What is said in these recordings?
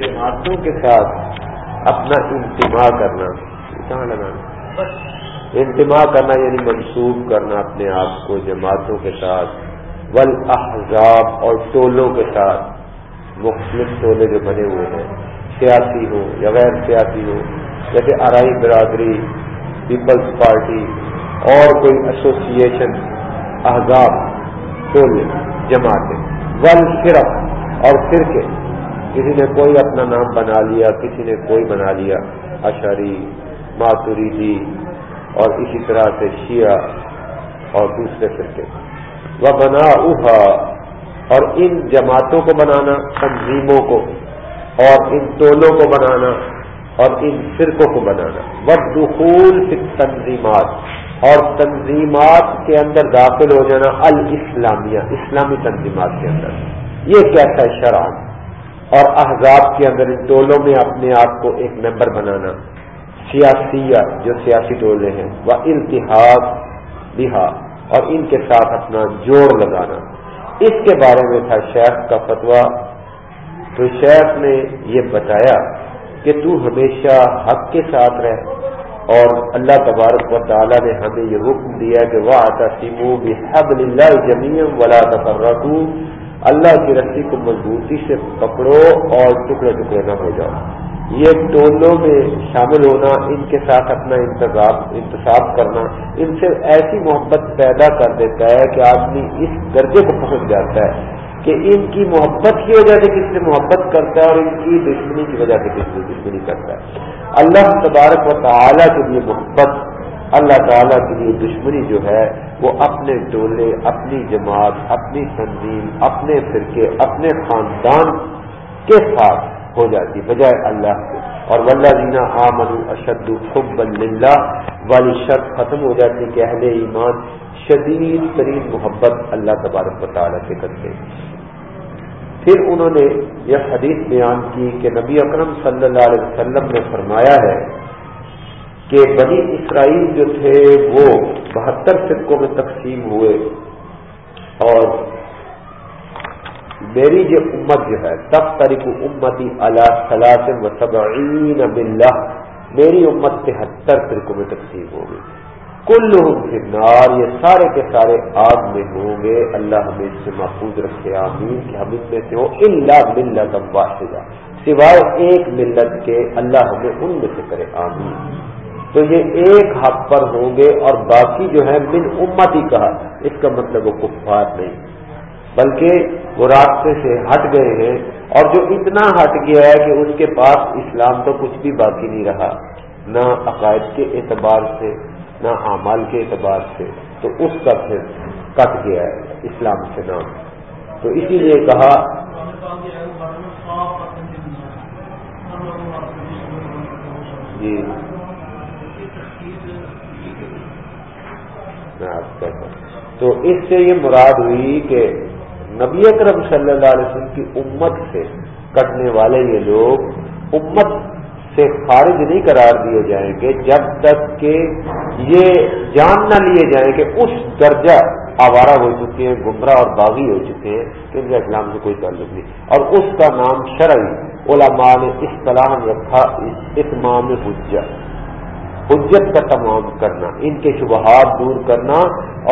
جماعتوں کے ساتھ اپنا انتما کرنا، کہاں لگانا انتما کرنا یعنی منسوخ کرنا اپنے آپ کو جماعتوں کے ساتھ ول احزاب اور ٹولوں کے ساتھ، مختلف ٹولے جو بنے ہوئے ہیں، سیاسی ہو یا غیر سیاسی ہو جیسے ارائی برادری، پیپلز پارٹی اور کوئی ایسوسیشن احزاب ٹولے جماعتیں۔ ول صرف اور فرقے۔ کسی نے کوئی اپنا نام بنا لیا، کسی نے کوئی بنا لیا اشاری ماتوری اور اسی طرح سے شیعہ اور دوسرے فرقے۔ وہ بنا اور ان جماعتوں کو بنانا، تنظیموں کو، اور ان ٹولوں کو بنانا، اور ان فرقوں کو بنانا۔ وہ دخول تنظیمات اور تنظیمات کے اندر داخل ہو جانا الاسلامیہ، اسلامی تنظیمات کے اندر۔ یہ کیسا ہے شرح اور احزاب کے اندر ان ٹولوں میں اپنے آپ کو ایک ممبر بنانا۔ سیاسیہ، جو سیاسی ٹولے ہیں وہ التحاد بہا اور ان کے ساتھ اپنا جوڑ لگانا۔ اس کے بارے میں تھا شیخ کا فتویٰ۔ تو شیخ نے یہ بتایا کہ تو ہمیشہ حق کے ساتھ رہ۔ اور اللہ تبارک و تعالیٰ نے ہمیں یہ حکم دیا کہ وہ آتا سیمو بحب اللہ جمیم ولا تفرقو اللہ کی رسی کو مضبوطی سے پکڑو اور ٹکڑے ٹکڑے نہ ہو جاؤ۔ یہ ٹولوں میں شامل ہونا، ان کے ساتھ اپنا انتظام انتصاب کرنا، ان سے ایسی محبت پیدا کر دیتا ہے کہ آدمی اس درجے کو پہنچ جاتا ہے۔ کہ ان کی محبت کی وجہ سے کس سے محبت کرتا ہے اور ان کی دشمنی کی وجہ سے کس سے دشمنی کرتا ہے۔ اللہ تبارک و تعالیٰ کے لیے محبت، اللہ تعالیٰ کے لیے دشمنی جو ہے، وہ اپنے ٹولے، اپنی جماعت، اپنی تنظیم، اپنے فرقے، اپنے خاندان کے ساتھ ہو جاتی، بجائے اللہ کے۔ اور ولہ دینا آمن اشد خب اللہ والی شرط ختم ہو جاتی کہ اہل ایمان شدید ترین محبت اللہ تبارک و تعالیٰ سے کرتے پھر انہوں نے یہ حدیث بیان کی کہ نبی اکرم صلی اللہ علیہ وسلم نے فرمایا ہے کہ بنی اسرائیل جو تھے وہ بہتر فرقوں میں تقسیم ہوئے اور میری جو امت جو ہے تب تاریخ امتی اللہ صلاح و سبعین بلّہ میری امت تہتر فرقوں میں تقسیم ہو گئی کل نار یہ سارے کے سارے آگ میں ہوں گے۔ اللہ ہمیں اس سے محفوظ رکھے، آمین، کہ ہم ان میں سے ہو اللہ ملت واحدہ، سوائے ایک ملت کے اللہ ہمیں ان میں سے کرے، آمین۔ تو یہ ایک حق پر ہوں گے اور باقی جو ہے، من امت ہی کہا، اس کا مطلب وہ کفار نہیں۔ بلکہ وہ راستے سے ہٹ گئے ہیں اور جو اتنا ہٹ گیا ہے کہ اس کے پاس اسلام تو کچھ بھی باقی نہیں رہا، نہ عقائد کے اعتبار سے، نہ اعمال کے اعتبار سے، تو اس کا پھر کٹ گیا ہے اسلام سے نام۔ تو اسی لیے کہا جی۔ میں آپ کہتا ہوں تو اس سے یہ مراد ہوئی کہ نبی اکرم صلی اللہ علیہ وسلم کی امت سے کٹنے والے یہ لوگ امت سے خارج نہیں قرار دیے جائیں گے جب تک کہ یہ جان نہ لیے جائیں کہ اس درجہ آوارہ ہو چکے ہیں، گمراہ اور باغی ہو چکے ہیں کہ ان کا اسلام سے کوئی تعلق نہیں۔ اور اس کا نام شرعی علماء نے اصطلاح رکھا اتمام حجت حجت کا تمام کرنا، ان کے شبہات دور کرنا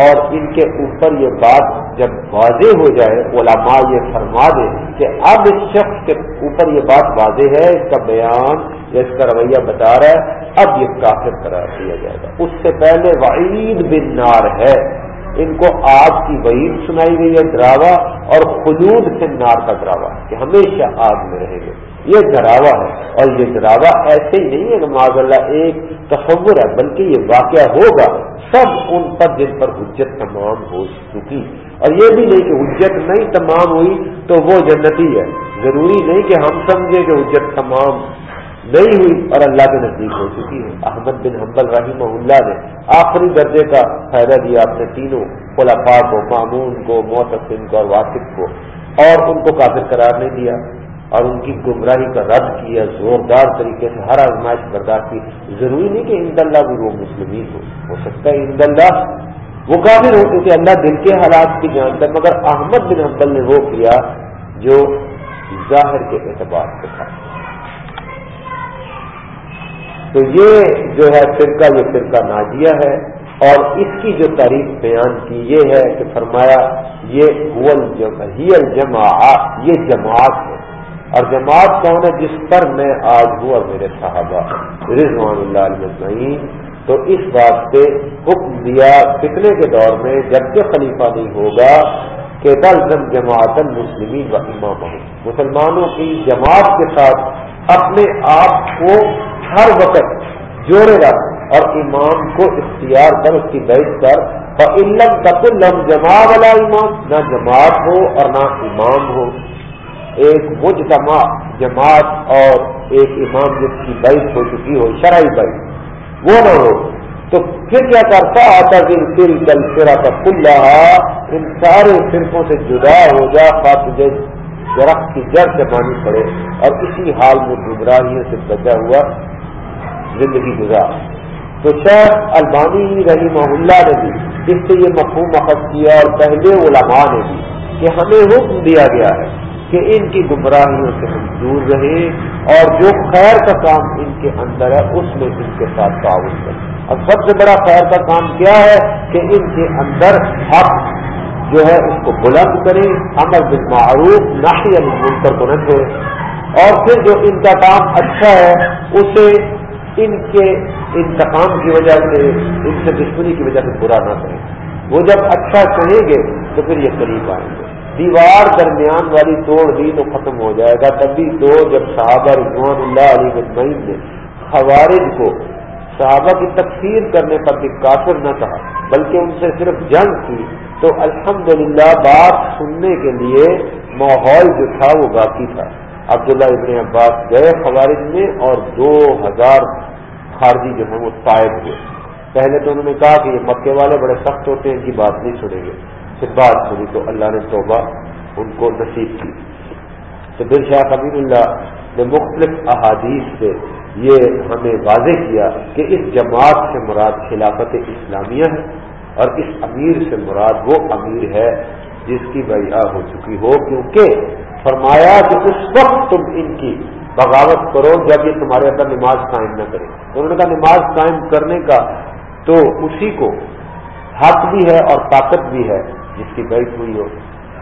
اور ان کے اوپر یہ بات جب واضح ہو جائے، علماء یہ فرما دے کہ اب اس شخص کے اوپر یہ بات واضح ہے، اس کا بیان یا اس کا رویہ بتا رہا ہے، اب یہ کافر قرار دیا جائے گا۔ اس سے پہلے وعید بن نار ہے۔ ان کو آگ کی وعید سنائی گئی ہے ڈراوا اور خلود سے نار کا ڈراوا کہ ہمیشہ آگ میں رہیں گے۔ یہ ڈراوا ہے اور یہ ڈراوا ایسے ہی نہیں ہے کہ معذ اللہ ایک تصور ہے، بلکہ یہ واقعہ ہوگا۔ سب ان پر جن پر حجت تمام ہو چکی۔ اور یہ بھی نہیں کہ حجت نہیں تمام ہوئی تو وہ جنتی ہے۔ ضروری نہیں کہ ہم سمجھیں کہ حجت تمام نہیں ہوئی اور اللہ کے نزدیک ہو چکی ہے۔ احمد بن حمبل رحیم اللہ نے آخری درجے کا فائدہ دیا اپنے تینوں خلافا کو معمون کو محتسم کو اور واقف کو۔ اور ان کو کافر قرار نہیں دیا اور ان کی گمراہی کا رد کیا۔ زوردار طریقے سے ہر آزمائش برداشت کی۔ ضروری نہیں کہ اند اللہ بھی وہ مسلم ہو۔ ہو سکتا ہے اند اللہ وہ کافر ہو، کیونکہ اللہ دل کے حالات بھی جانتا ہے۔ مگر احمد بن حنبل نے وہ کیا جو ظاہر کے اعتبار سے تھا۔ تو یہ جو ہے فرقہ، یہ فرقہ ناجیہ ہے اور اس کی جو تعریف بیان کی یہ ہے کہ فرمایا یہ جمع یہ جماعت ہے۔ اور جماعت کون ہے؟ جس پر میں آج ہوں اور میرے صحابہ رضوان اللہ علیہ تو اس بات پہ حکم دیا فتنے کے دور میں، جبکہ خلیفہ نہیں ہوگا، کہ دل جماعت المسلمین و امام مسلمانوں کی جماعت کے ساتھ اپنے آپ کو ہر وقت جوڑے رکھ اور امام کو اختیار کر اس کی بیٹھ کر اور علم تک لم جماع والا امام نہ جماعت ہو اور نہ امام ہو۔ ایک مجتمع جماعت اور ایک امام جس کی بیٹھ ہو چکی ہو، شرعی بیٹھ وہ نہ ہو۔ تو پھر کیا کرتا آتا دن پھر کل پھرا کا کل رہا ان سارے فرقوں سے جدا ہو جا پات درخت کی جڑ سے پانی پڑے اور اسی حال میں گمراہیوں سے بچا ہوا زندگی گزار۔ تو شیخ البانی رحیمہ اللہ نے بھی جس سے یہ مفہوم اخذ کیا اور پہلے علماء نے بھی کہ ہمیں حکم دیا گیا ہے کہ ان کی گمراہیوں سے ہم دور رہیں اور جو خیر کا کام ان کے اندر ہے اس میں ان کے ساتھ تعاون کریں۔ اور سب سے بڑا خیر کا کام کیا ہے کہ ان کے اندر حق جو ہے اس کو بلند کریں امر بالمعروف ناحی المنکر کو نہ اور پھر جو ان کا کام اچھا ہے، اسے ان کے انتقام کی وجہ سے، ان سے دشمنی کی وجہ سے برا نہ کریں۔ وہ جب اچھا کہیں گے، تو پھر یہ قریب آئیں گے۔ دیوار درمیان والی توڑ دی تو ختم ہو جائے گا۔ تبھی تو جب صحابہ رضوان اللہ علی مطمئن نے خوارج کو صحابہ کی تکفیر کرنے پر بھی کافر نہ کہا بلکہ ان سے صرف جنگ کی تو الحمدللہ بات سننے کے لیے ماحول جو تھا وہ باقی تھا۔ عبداللہ ابن عباس گئے خوارج میں اور دو ہزار خارجی جو ہیں وہ طائب ہوئے۔ پہلے تو انہوں نے کہا کہ یہ مکے والے بڑے سخت ہوتے ہیں، ان کی بات نہیں سنیں گے۔ پھر بات سنی تو اللہ نے توبہ ان کو نصیب کی۔ تو پھر شاہ قبیر اللہ نے مختلف احادیث سے یہ ہمیں واضح کیا کہ اس جماعت سے مراد خلافت اسلامیہ ہے اور اس امیر سے مراد وہ امیر ہے جس کی بیاہ ہو چکی ہو، کیونکہ فرمایا کہ اس وقت تم ان کی بغاوت کرو جب یہ تمہارے اندر نماز قائم نہ کرے انہوں نے کہا نماز قائم کرنے کا تو اسی کو حق بھی ہے اور طاقت بھی ہے، جس کی بیٹھ ہوئی ہو،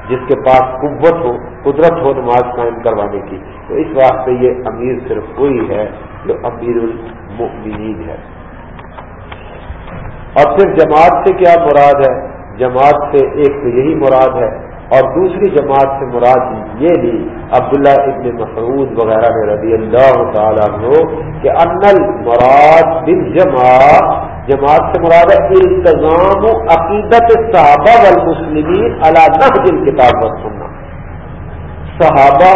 جس کے پاس قوت ہو، قدرت ہو نماز قائم کروانے کی۔ تو اس واسطے یہ امیر صرف وہی ہے جو امیر المؤمنین ہے اور پھر جماعت سے کیا مراد ہے؟ جماعت سے ایک تو یہی مراد ہے، اور دوسری جماعت سے مراد یہ بھی عبداللہ ابن مسعود وغیرہ نے رضی اللہ تعالیٰ ہو کہ ان مراد بن جماعت جماعت سے مراد ہے التظام عقیدت صحابہ والمسلمین علی نحج کتاب و سننا صحابہ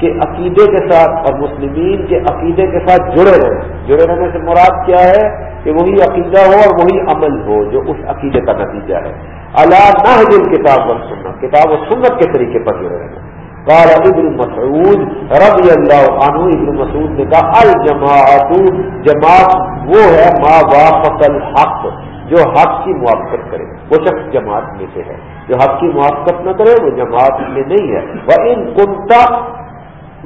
کے عقیدے کے ساتھ اور مسلمین کے عقیدے کے ساتھ جڑے رہے۔ جڑے رہنے سے مراد کیا ہے؟ کہ وہی عقیدہ ہو اور وہی عمل ہو جو اس عقیدے کا نتیجہ ہے۔ اللہ نہ دل کتاب اور سنت کتاب و سنت کے طریقے پر جڑے رہنا قال ابن مسعود رضی اللہ عنہ، ابن مسعود نے کہا الجماعت جماعت وہ ہے، ما وافق الحق، جو حق کی موافقت کرے۔ وہ شخص جماعت میں سے ہے۔ جو حق کی موافقت نہ کرے، وہ جماعت میں نہیں ہے۔ وہ ان کنتا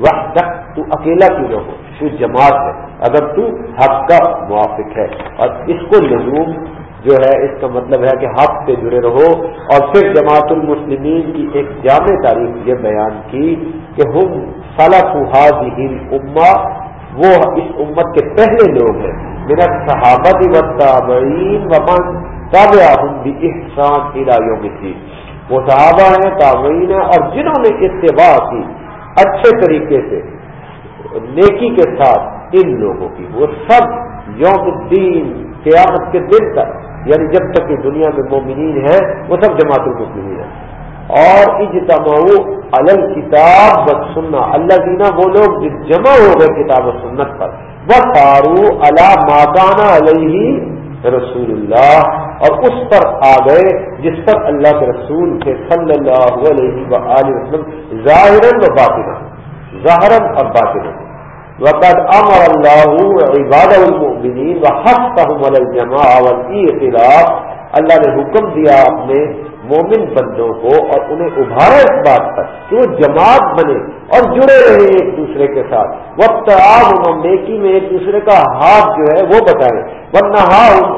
وقت تک تو اکیلا کیوں نہ ہو؟ تو جماعت ہے۔ اگر تو حق کا موافق ہے۔ اور اس کو لزوم جو ہے، اس کا مطلب ہے کہ حق سے جڑے رہو۔ اور پھر جماعت المسلمین کی ایک جامع تاریخ یہ بیان کی کہ ہم صلاح اما وہ اس امت کے پہلے لوگ ہیں۔ میرا صحابت و تابعین ومن تابع بھی احسان ارایوں میں تھی وہ صحابہ ہیں، تابعین ہیں، اور جنہوں نے اتباع کی۔ اچھے طریقے سے نیکی کے ساتھ ان لوگوں کی، وہ سب یوم الدین، قیامت کے دن تک یعنی جب تک کہ دنیا میں مومنین ہے وہ سب جماعت المسلمین ہیں۔ اور اجتماع الل کتاب و سننا اللہ دینا وہ لوگ جمع ہو گئے کتاب و سنت پر وہ تارو اللہ ماکانہ علیہ رسول اللہ، اور اس پر آ گئے جس پر اللہ کے رسول کے صلی اللہ علیہ وسلم ظاہر و باطن ظاہر اور باطن وقد امر اللہ عباد المؤمنین وحثهم على الجماع والاختلاف اللہ نے حکم دیا اپنے مومن بندوں کو اور انہیں ابھارا اس بات پر کہ وہ جماعت بنے اور جڑے رہے ایک دوسرے کے ساتھ۔ وقت آپ انہوں نیکی میں ایک دوسرے کا ہاتھ جو ہے وہ بتائیں ورنہ ہاں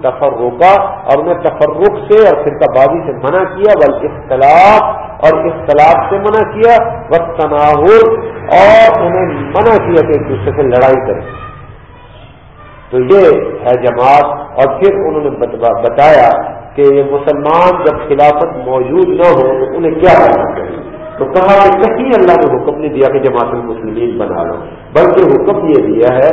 تفرقہ اور انہیں تفرق سے اور فرقہ بازی سے منع کیا۔ بل اختلاف اور اختلاف سے منع کیا۔ وقت تناور اور انہیں منع کیا کہ ایک دوسرے سے لڑائی کریں۔ تو یہ ہے جماعت اور پھر انہوں نے بتایا کہ مسلمان جب خلافت موجود نہ ہو تو انہیں کیا کرنا چاہیے؟ تو کہا کہ کہیں اللہ نے حکم نہیں دیا کہ جماعت المسلمین بنا لو، بلکہ حکم یہ دیا ہے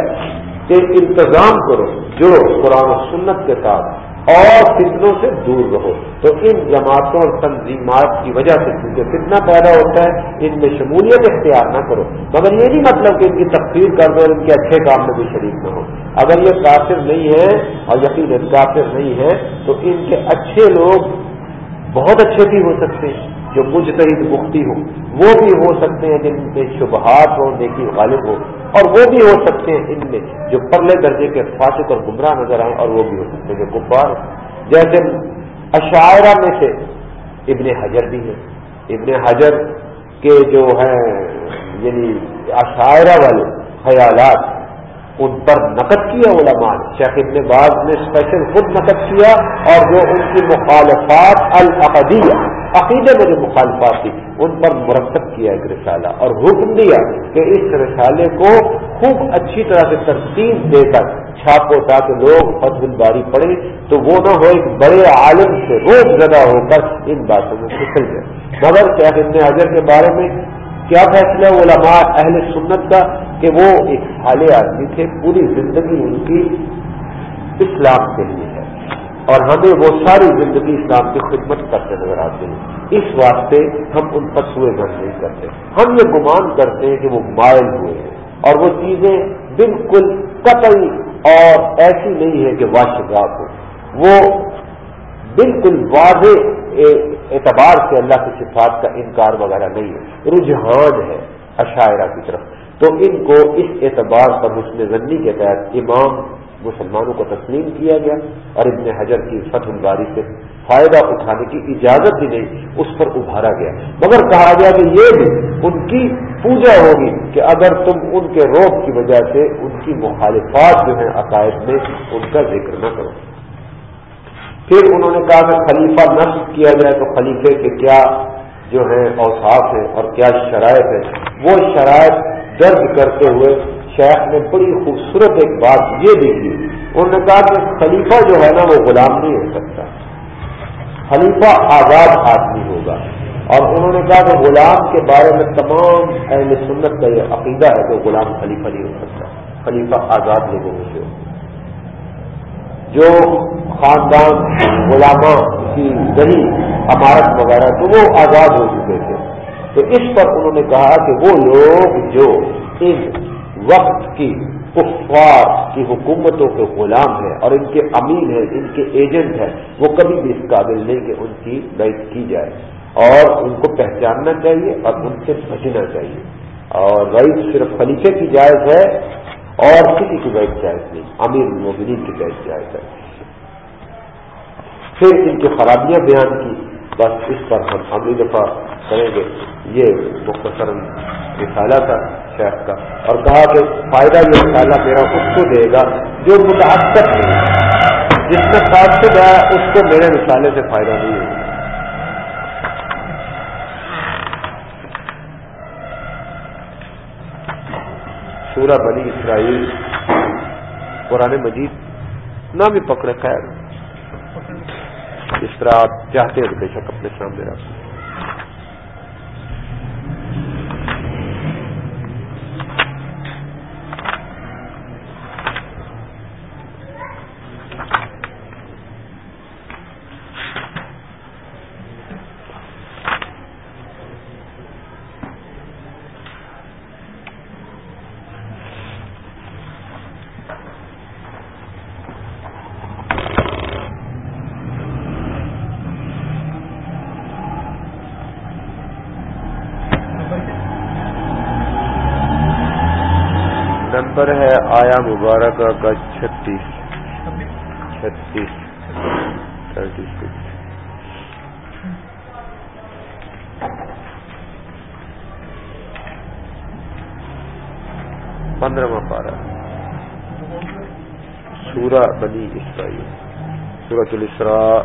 کہ انتظام کرو، جڑو قرآن و سنت کے ساتھ۔ اور فتنوں سے دور رہو۔ تو ان جماعتوں اور تنظیمات کی وجہ سے کیونکہ فتنہ پیدا ہوتا ہے، ان میں شمولیت اختیار نہ کرو۔ مگر یہ نہیں مطلب کہ ان کی تقسیم کر دو اور ان کے اچھے کام میں بھی شریک نہ ہو۔ اگر یہ کافر نہیں ہے اور یقین کافر نہیں ہے، تو ان کے اچھے لوگ بہت اچھے بھی ہو سکتے ہیں۔ جو مجتہد مفتی ہو، وہ بھی ہو سکتے ہیں جن میں شبہات ہو نیکی غالب ہو، اور وہ بھی ہو سکتے ہیں ان میں جو پرلے درجے کے فاسق اور گمراہ نظر آئیں، اور وہ بھی ہو سکتے ہیں جو گبار جیسے اشاعرہ میں سے ابن حجر بھی ہے ابن حجر کے جو ہیں یعنی عشاعرہ والے خیالات، ان پر نقد کیا علماء شیخ ابن باز نے اسپیشل خود نقد کیا، اور جو ان کی مخالفات العقدیہ عقیدے میں جو مخالفات تھی ان پر مرتب کیا ایک رسالہ اور حکم دیا کہ اس رسالے کو خوب اچھی طرح سے ترتیب دے کر چھاپو تاکہ لوگ فتح الباری پڑے تو وہ نہ ہو، ایک بڑے عالم سے روز زدہ ہو کر ان باتوں میں پھسل جائے مگر شیخ ابن حضر کے بارے میں کیا فیصلہ؟ علماء اہل سنت کا کہ وہ ایک حال آدمی تھے، پوری زندگی ان کی اسلام کے لیے۔ اور ہمیں وہ ساری زندگی اسلام کی خدمت کرتے نظر آتے ہیں۔ اس واسطے ہم ان پر سوئے گھر نہیں کرتے۔ ہم یہ گمان کرتے ہیں کہ وہ مائل ہوئے ہیں۔ اور وہ چیزیں بالکل قطعی اور ایسی نہیں ہے کہ واشگاہ ہو وہ بالکل واضح اعتبار سے اللہ کی صفات کا انکار وغیرہ نہیں ہے۔ رجحان ہے عشاعرہ کی طرف۔ تو ان کو اس اعتبار پر حسن ضنی کے تحت امام مسلمانوں کو تسلیم کیا گیا اور ابن حجر کی فتح الباری سے فائدہ اٹھانے کی اجازت بھی نہیں اس پر ابھارا گیا۔ مگر کہا گیا کہ یہ بھی ان کی پوجا ہوگی کہ اگر تم ان کے روپ کی وجہ سے ان کی مخالفات جو ہیں عقائد میں ان کا ذکر نہ کرو۔ پھر انہوں نے کہا کہ خلیفہ نصب کیا جائے تو خلیفے کے کیا جو ہے اوساف ہے اور کیا شرائط ہے وہ شرائط درج کرتے ہوئے شیخ نے بڑی خوبصورت ایک بات یہ بھی کی انہوں نے کہا کہ خلیفہ جو ہے نا وہ غلام نہیں ہو سکتا۔ خلیفہ آزاد آدمی ہوگا۔ اور انہوں نے کہا کہ غلام کے بارے میں تمام اہل سنت کا یہ عقیدہ ہے کہ غلام خلیفہ نہیں ہو سکتا۔ خلیفہ آزاد لوگوں میں سے۔ جو خاندان علماء کی گلی، عمارت وغیرہ، تو وہ آزاد ہو چکے تھے۔ تو اس پر انہوں نے کہا کہ وہ لوگ جو ان وقت کی کفار کی حکومتوں کے غلام ہیں اور ان کے امین ہیں ان کے ایجنٹ ہیں۔ وہ کبھی بھی اس قابل نہیں کہ ان کی بیت کی جائے۔ اور ان کو پہچاننا چاہیے اور ان سے بچنا چاہیے۔ اور رئیس صرف خلیفے کی جائز ہے اور کسی کی بیٹھ جائز نہیں، امیر المومنین کی بیٹھ جائز ہے۔ پھر ان کی خرابیاں بیان کی۔ بس اس پر ہم اگلی دفعہ کریں گے۔ یہ مختصر رسالہ تھا شیخ کا۔ اور کہا کہ فائدہ یہ رسالہ میرا اس کو دے گا جو متاثر نہیں جس میں تاثر ہے، اس کو میرے رسالے سے فائدہ نہیں ہوگا۔ سورہ بنی اسرائیل، قرآن مجید نہ بھی پکڑے خیر۔ اس طرح آپ چاہتے ہیں بے شک اپنے سامنے رکھ سورہ بنی اسرائیل سورت الاسراء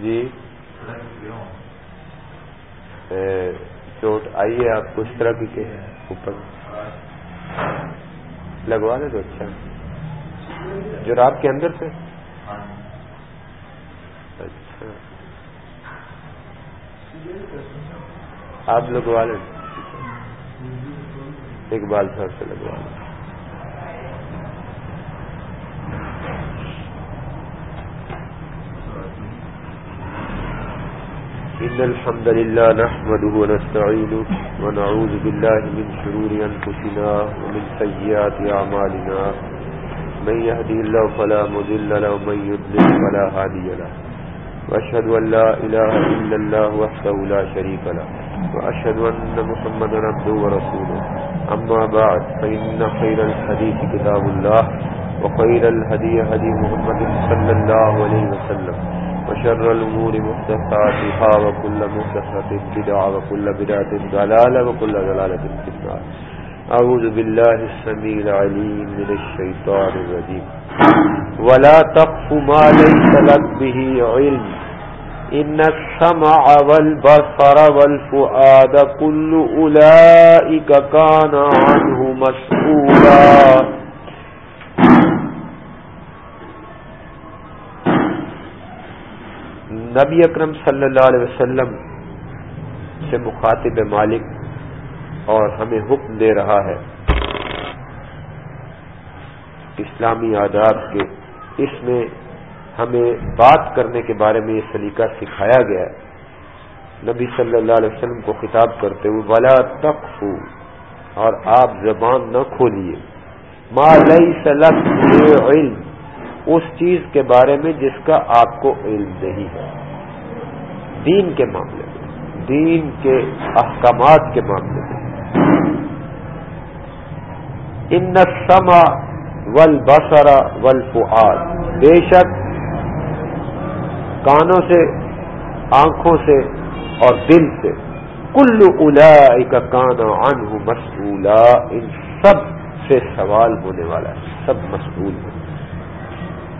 جی؟ چوٹ آئیے آپ کو اس طرح کی اوپر. لگوا دیں تو اچھا۔ جو رات کے اندر سے آپ لگوا لیں۔ اقبال صاحب سے لگوا لیں۔ إن الحمد لله نحمده ونستعينه ونعوذ بالله من شرور أنفسنا ومن سيئات أعمالنا من يهدي الله فلا مذل له ومن يضلل فلا هادي له۔ وأشهد أن لا إله إلا الله وحده لا شريك له، وأشهد أن محمد عبده ورسوله. أما بعد، فإن خير الحديث كتاب الله، وخير الهدي هدي محمد صلى الله عليه وسلم، وشر الأمور محدثاتها، وكل محدثة بدعة، وكل بدعة ضلالة، وكل ضلالة في النار. أعوذ بالله السميع العليم من الشيطان الرجيم. ولا تقف ما ليس لك به علم. إن السمع والبصر والفؤاد كل أولئك كان عنه مسؤولا. نبی اکرم صلی اللہ علیہ وسلم سے مخاطب مالک اور ہمیں حکم دے رہا ہے اسلامی آداب کے اس میں ہمیں بات کرنے کے بارے میں یہ سلیقہ سکھایا گیا ہے۔ نبی صلی اللہ علیہ وسلم کو خطاب کرتے ہوئے، ولا تقف اور آپ زبان نہ کھولیے۔ ما لئی علم اس چیز کے بارے میں جس کا آپ کو علم نہیں ہے۔ دین کے معاملے میں، دین کے احکامات کے معاملے میں۔ ان سما ول بسرا ول بے شک کانوں سے، آنکھوں سے اور دل سے۔ کل الا کا کانا ان مسئولہ ان سب سے سوال ہونے والا ہے۔ سب مسئول ہیں۔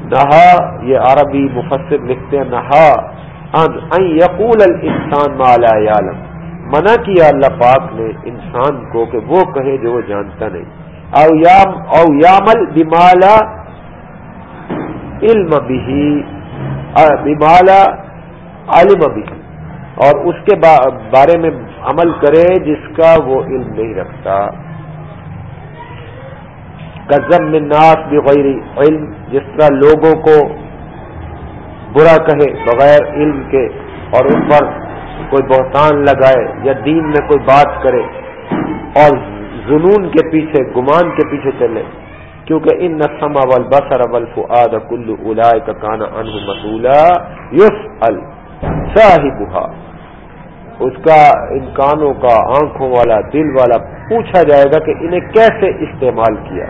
نہا، یہ عربی مفسر لکھتے ہیں، نہا ان یقول الانسان ما لا یعلم۔ منع کیا اللہ پاک نے انسان کو کہ وہ کہے جو وہ جانتا نہیں۔ او یام او یامل بمالا علم بھی بمالا علم بھی اور اس کے بارے میں عمل کرے جس کا وہ علم نہیں رکھتا. کزم میں ناس بغیر علم، جس طرح لوگوں کو برا کہے بغیر علم کے، اور ان پر کوئی بہتان لگائے یا دین میں کوئی بات کرے، اور جنون کے پیچھے، گمان کے پیچھے چلے۔ کیونکہ ان نسم اول بسر اول فعاد کلو الا کا کانا ان مسولہ یوس ال اس کا ان کانوں کا، آنکھوں والا، دل والا پوچھا جائے گا کہ انہیں کیسے استعمال کیا۔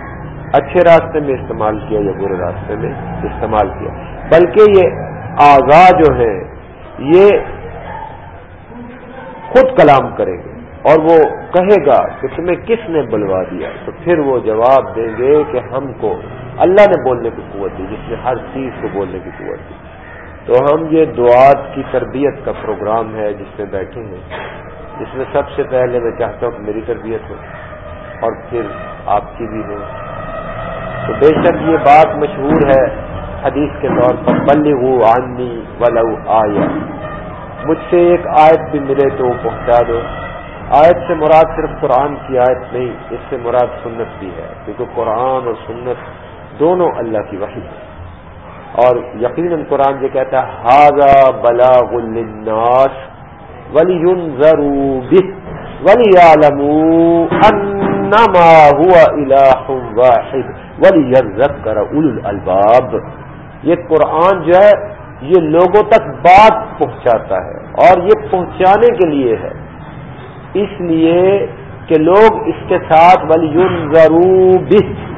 اچھے راستے میں استعمال کیا یا برے راستے میں استعمال کیا۔ بلکہ یہ آزا جو ہے یہ خود کلام کریں گے۔ اور وہ کہے گا کہ تمہیں کس نے بلوا دیا؟ تو پھر وہ جواب دیں گے کہ ہم کو اللہ نے بولنے کی قوت دی، جس نے ہر چیز کو بولنے کی قوت دی۔ تو ہم یہ دعات کی تربیت کا پروگرام ہے جس میں بیٹھے ہیں۔ جس میں سب سے پہلے میں چاہتا ہوں کہ میری تربیت ہو اور پھر آپ کی بھی ہو۔ تو بے شک یہ بات مشہور ہے حدیث کے طور پر بلی آنی ولو آیا مجھ سے ایک آیت بھی ملے تو وہ پہنچا دو۔ آیت سے مراد صرف قرآن کی آیت نہیں، اس سے مراد سنت بھی ہے، کیونکہ قرآن اور سنت دونوں اللہ کی وحی ہے۔ اور یقیناً قرآن یہ کہتا ہے ہاضا بلا الناس ولی ضرور ولی عالم انما ہوا الہ واحد ولی کر اول الباب یہ قرآن جو ہے، یہ لوگوں تک بات پہنچاتا ہے اور یہ پہنچانے کے لیے ہے۔ اس لیے کہ لوگ اس کے ساتھ ولی ضرور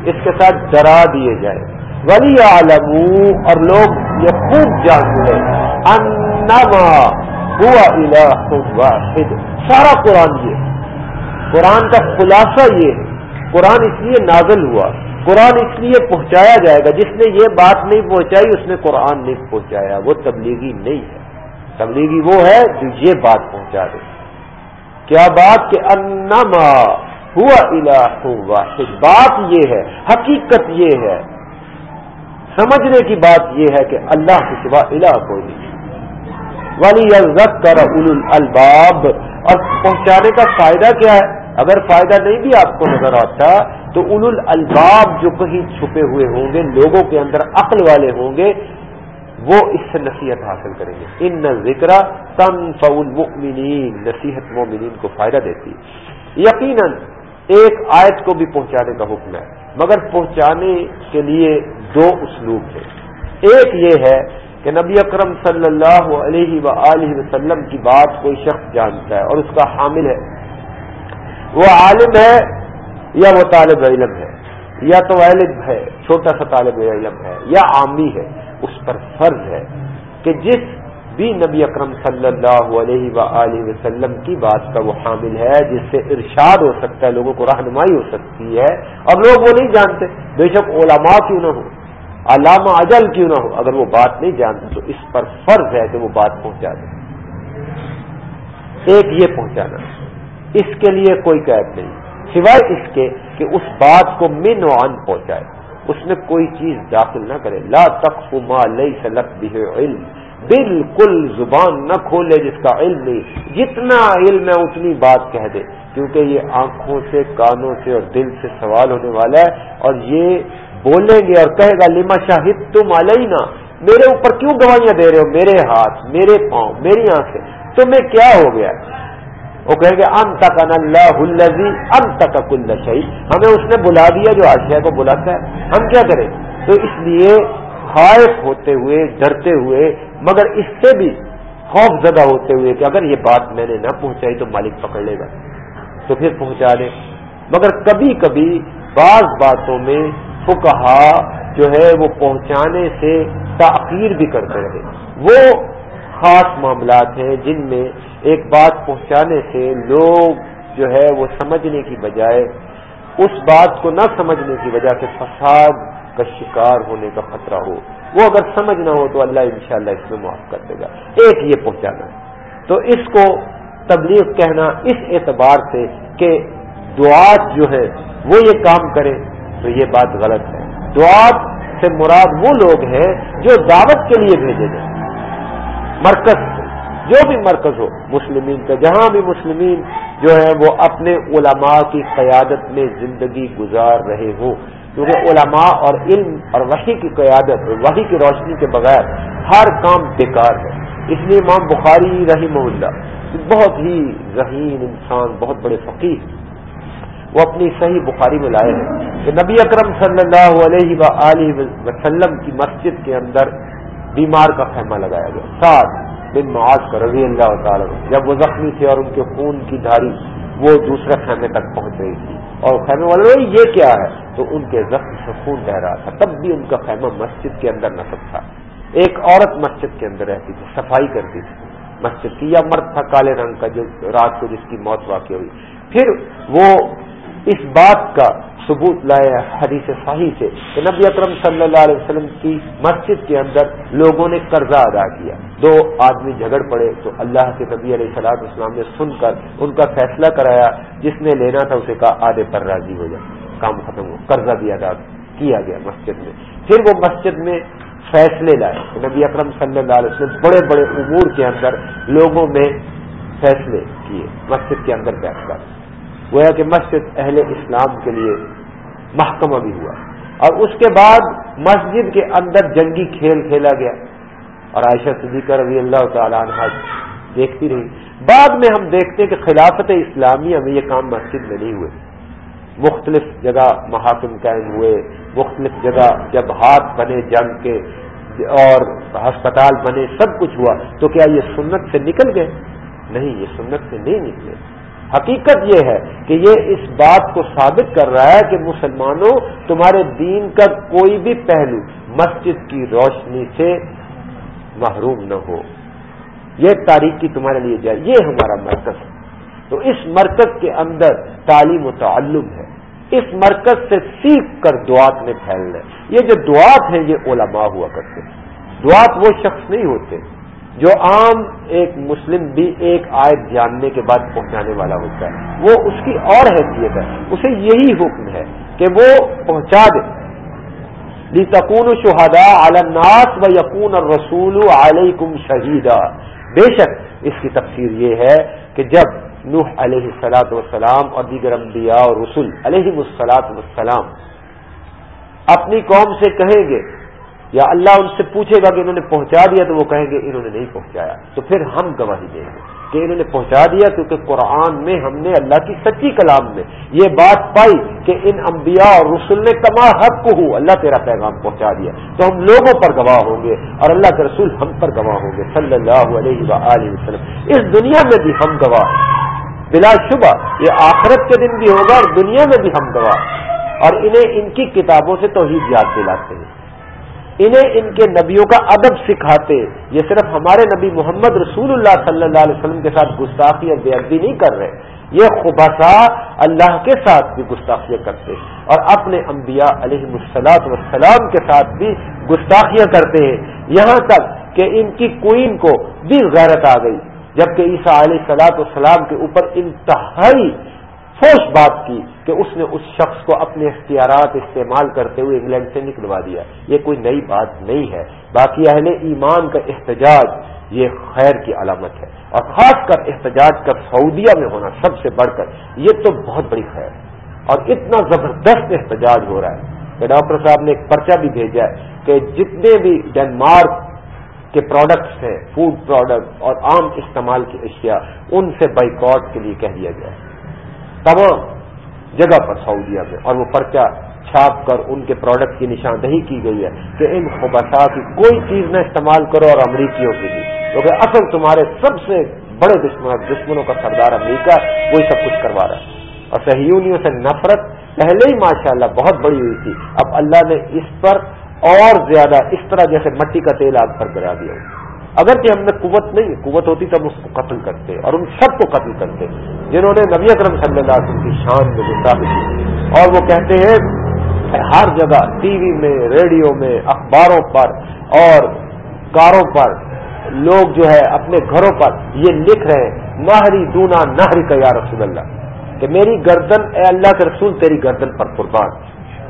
اس کے ساتھ ڈرا دیے جائے۔ ولی عالم اور لوگ یہ خوب جانتے انما ہوا الہ واحد۔ سارا قرآن یہ قرآن کا خلاصہ یہ قرآن اس لیے نازل ہوا۔ قرآن اس لیے پہنچایا جائے گا۔ جس نے یہ بات نہیں پہنچائی، اس نے قرآن نہیں پہنچایا۔ وہ تبلیغی نہیں ہے۔ تبلیغی وہ ہے جو یہ بات پہنچا دے۔ کیا بات کہ انما ہوا الہ واحد؟ بات یہ ہے، حقیقت یہ ہے، سمجھنے کی بات یہ ہے کہ اللہ کے سوا الہ کوئی نہیں۔ ولی عزت کر الباب اور پہنچانے کا فائدہ کیا ہے؟ اگر فائدہ نہیں بھی آپ کو نظر آتا، تو اول الباب جو کہیں چھپے ہوئے ہوں گے، لوگوں کے اندر عقل والے ہوں گے وہ اس سے نصیحت حاصل کریں گے۔ ان ذکر تن فول نصیحت مومنین کو فائدہ دیتی۔ یقیناً ایک آیت کو بھی پہنچانے کا حکم ہے، مگر پہنچانے کے لیے دو اسلوب ہیں۔ ایک یہ ہے کہ نبی اکرم صلی اللہ علیہ و وسلم کی بات کوئی شخص جانتا ہے اور اس کا حامل ہے۔ وہ عالم ہے یا وہ طالب علم ہے؟ یا تو علم ہے، چھوٹا سا طالب علم ہے، یا عامی ہے۔ اس پر فرض ہے کہ جس بھی نبی اکرم صلی اللہ علیہ و وسلم کی بات کا وہ حامل ہے، جس سے ارشاد ہو سکتا ہے، لوگوں کو رہنمائی ہو سکتی ہے اور لوگ وہ نہیں جانتے۔ بے شک علماء کیوں نہ ہو، علامہ اجل کیوں نہ ہو، اگر وہ بات نہیں جانتے تو اس پر فرض ہے کہ وہ بات پہنچا دے ایک یہ پہنچانا، اس کے لیے کوئی قید نہیں، سوائے اس کے کہ اس بات کو من و ان پہنچائے۔ اس میں کوئی چیز داخل نہ کرے۔ لا تک ما لئی سلط بھی علم۔ بالکل زبان نہ کھولے جس کا علم نہیں۔ جتنا علم ہے اتنی بات کہہ دے۔ کیونکہ یہ آنکھوں سے، کانوں سے اور دل سے سوال ہونے والا ہے۔ اور یہ بولیں گے اور کہے گا، لما شاہد تم علینا۔ میرے اوپر کیوں گواہیاں دے رہے ہو؟ میرے ہاتھ، میرے پاؤں، میری آنکھیں۔ تمہیں کیا ہو گیا؟ وہ کہیں گے ان تک ان اللہ الزی ان تک کل شہید ہمیں اس نے بلا دیا جو آشیا کو بلاتا ہے۔ ہم کیا کریں؟ تو اس لیے خواہش ہوتے ہوئے، ڈرتے ہوئے، مگر اس سے بھی خوف زدہ ہوتے ہوئے کہ اگر یہ بات میں نے نہ پہنچائی تو مالک پکڑ لے گا۔ تو پھر پہنچا دے مگر کبھی کبھی بعض باتوں میں فکہ جو ہے وہ پہنچانے سے تاخیر بھی کرتے رہے۔ وہ خاص معاملات ہیں جن میں ایک بات پہنچانے سے لوگ جو ہے وہ سمجھنے کی بجائے اس بات کو نہ سمجھنے کی وجہ سے فساد کا شکار ہونے کا خطرہ ہو۔ وہ اگر سمجھ نہ ہو تو اللہ انشاءاللہ اس میں معاف کر دے گا۔ ایک یہ پہنچانا تو اس کو تبلیغ کہنا اس اعتبار سے کہ دعات جو ہے وہ یہ کام کرے تو یہ بات غلط ہے۔ دعات سے مراد وہ لوگ ہیں جو دعوت کے لیے بھیجے جائیں۔ مرکز جو بھی مرکز ہو، مسلمین کا، جہاں بھی مسلمین جو ہے وہ اپنے علماء کی قیادت میں زندگی گزار رہے ہوں۔ کیونکہ علماء اور علم اور وحی کی قیادت، وحی کی روشنی کے بغیر ہر کام بیکار ہے۔ اس لیے امام بخاری رحیم اللہ بہت ہی ذہین انسان، بہت بڑے فقیر وہ اپنی صحیح بخاری میں لائے ہیں کہ نبی اکرم صلی اللہ علیہ و وسلم کی مسجد کے اندر بیمار کا خیمہ لگایا گیا۔ ساتھ بن معاذ کا رضی اللہ تعالیٰ جب وہ زخمی تھے اور ان کے خون کی دھاری وہ دوسرے خیمے تک پہنچ رہی تھی اور خیمے والے یہ کیا ہے؟ تو ان کے زخم سے خون بہ رہا تھا۔ تب بھی ان کا خیمہ مسجد کے اندر نصب تھا۔ ایک عورت مسجد کے اندر رہتی تھی، صفائی کرتی تھی۔ مسجد کی، یا مرد تھا، کالے رنگ کا، جو رات کو جس کی موت واقع ہوئی۔ پھر وہ اس بات کا ثبوت لائے حدیث صحیح سے کہ نبی اکرم صلی اللہ علیہ وسلم کی مسجد کے اندر لوگوں نے قرضہ ادا کیا۔ دو آدمی جھگڑ پڑے تو اللہ کے نبی علیہ صلاح اسلام نے سن کر ان کا فیصلہ کرایا، جس نے لینا تھا اسے کہا آدھے پر راضی ہو جائے کام ختم ہو، قرضہ بھی ادا کیا گیا مسجد میں۔ پھر وہ مسجد میں فیصلے لائے نبی اکرم صلی اللہ علیہ وسلم بڑے بڑے امور کے اندر لوگوں میں فیصلے کیے، مسجد کے اندر فیصلہ گویا کہ مسجد اہل اسلام کے لیے محکمہ بھی ہوا۔ اور اس کے بعد مسجد کے اندر جنگی کھیل کھیلا گیا۔ اور عائشہ صدیقہ رضی اللہ تعالیٰ عنہ دیکھتی رہی۔ بعد میں ہم دیکھتے ہیں کہ خلافت اسلامیہ میں یہ کام مسجد میں نہیں ہوئے۔ مختلف جگہ محاکم قائم ہوئے، مختلف جگہ جب ہاتھ بنے جنگ کے اور ہسپتال بنے، سب کچھ ہوا۔ تو کیا یہ سنت سے نکل گئے؟ نہیں، یہ سنت سے نہیں نکلے۔ حقیقت یہ ہے کہ یہ اس بات کو ثابت کر رہا ہے کہ مسلمانوں تمہارے دین کا کوئی بھی پہلو مسجد کی روشنی سے محروم نہ ہو۔ یہ تاریخی تمہارے لیے جائے۔ یہ ہمارا مرکز ہے۔ تو اس مرکز کے اندر تعلیم و تعلم ہے۔ اس مرکز سے سیکھ کر دعات میں پھیلنا یہ جو دعات ہیں، یہ علماء ہوا کرتے ہیں۔ دعات وہ شخص نہیں ہوتے۔ جو عام ایک مسلم بھی ایک آیت جاننے کے بعد پہنچانے والا ہوتا ہے۔ وہ اس کی اور حیثیت ہے۔ اسے یہی حکم ہے کہ وہ پہنچا دے۔ لی تکون شہدا الناس و یقون اور رسول علیکم شہیدا بے شک اس کی تفسیر یہ ہے کہ جب نوح علیہ السلاۃ والسلام اور دیگر انبیاء اور رسول علیہ السلاط والسلام اپنی قوم سے کہیں گے یا اللہ ان سے پوچھے گا کہ انہوں نے پہنچا دیا تو وہ کہیں گے انہوں نے نہیں پہنچایا۔ تو پھر ہم گواہی دیں گے کہ انہوں نے پہنچا دیا کیونکہ قرآن میں ہم نے اللہ کی سچی کلام میں یہ بات پائی کہ ان انبیاء اور رسول نے تمام حق کو ہو، اللہ تیرا پیغام پہنچا دیا۔ تو ہم لوگوں پر گواہ ہوں گے اور اللہ کے رسول ہم پر گواہ ہوں گے۔ صلی اللہ علیہ وآلہ وسلم۔ اس دنیا میں بھی ہم گواہ بلا شبہ، یہ آخرت کے دن بھی ہوگا اور دنیا میں بھی ہم گواہ اور انہیں ان کی کتابوں سے توحید یاد دلاتے ہیں۔ انہیں ان کے نبیوں کا ادب سکھاتے، یہ صرف ہمارے نبی محمد رسول اللہ صلی اللہ علیہ وسلم کے ساتھ گستاخی اور بے ادبی نہیں کر رہے، یہ خباسا اللہ کے ساتھ بھی گستاخیاں کرتے اور اپنے انبیاء علیہ السلاط وسلام کے ساتھ بھی گستاخیاں کرتے ہیں۔ یہاں تک کہ ان کی کوئن کو بھی غیرت آ گئی، جبکہ عیسیٰ علیہ سلاط والسلام کے اوپر انتہائی فوش بات کی کہ اس نے اس شخص کو اپنے اختیارات استعمال کرتے ہوئے انگلینڈ سے نکلوا دیا۔ یہ کوئی نئی بات نہیں ہے۔ باقی اہل ایمان کا احتجاج یہ خیر کی علامت ہے۔ اور خاص کر احتجاج کا سعودیہ میں ہونا سب سے بڑھ کر، یہ تو بہت بڑی خیر ہے۔ اور اتنا زبردست احتجاج ہو رہا ہے کہ ڈاکٹر صاحب نے ایک پرچہ بھی بھیجا ہے کہ جتنے بھی ڈینمارک کے پروڈکٹس ہیں فوڈ پروڈکٹ اور عام استعمال کی اشیاء، ان سے بائیکاٹ کے لیے کہہ دیا گیا تمام جگہ پر سعودیہ میں، اور وہ پرچہ چھاپ کر ان کے پروڈکٹ کی نشاندہی کی گئی ہے کہ ان خباسا کی کوئی چیز نہ استعمال کرو اور امریکیوں کی بھی کیونکہ اصل تمہارے سب سے بڑے دشمن دشمنوں کا سردار امریکہ وہی سب کچھ کروا رہا ہے۔ اور سہیونیوں سے نفرت پہلے ہی ماشاءاللہ بہت بڑی ہوئی تھی۔ اب اللہ نے اس پر اور زیادہ اس طرح جیسے مٹی کا تیل آگ پر گرا دیا۔ اگر کہ ہم نے قوت نہیں قوت ہوتی تب اس کو قتل کرتے اور ان سب کو قتل کرتے جنہوں نے نبی اکرم صلی اللہ علیہ وسلم کی شان میں گستاخی کی۔ اور وہ کہتے ہیں، ہر جگہ ٹی وی میں، ریڈیو میں، اخباروں پر اور کاروں پر لوگ جو ہے اپنے گھروں پر یہ لکھ رہے ہیں، نہری دونا نہری کا یا رسول اللہ۔ کہ میری گردن، اے اللہ کے رسول، تیری گردن پر قربان۔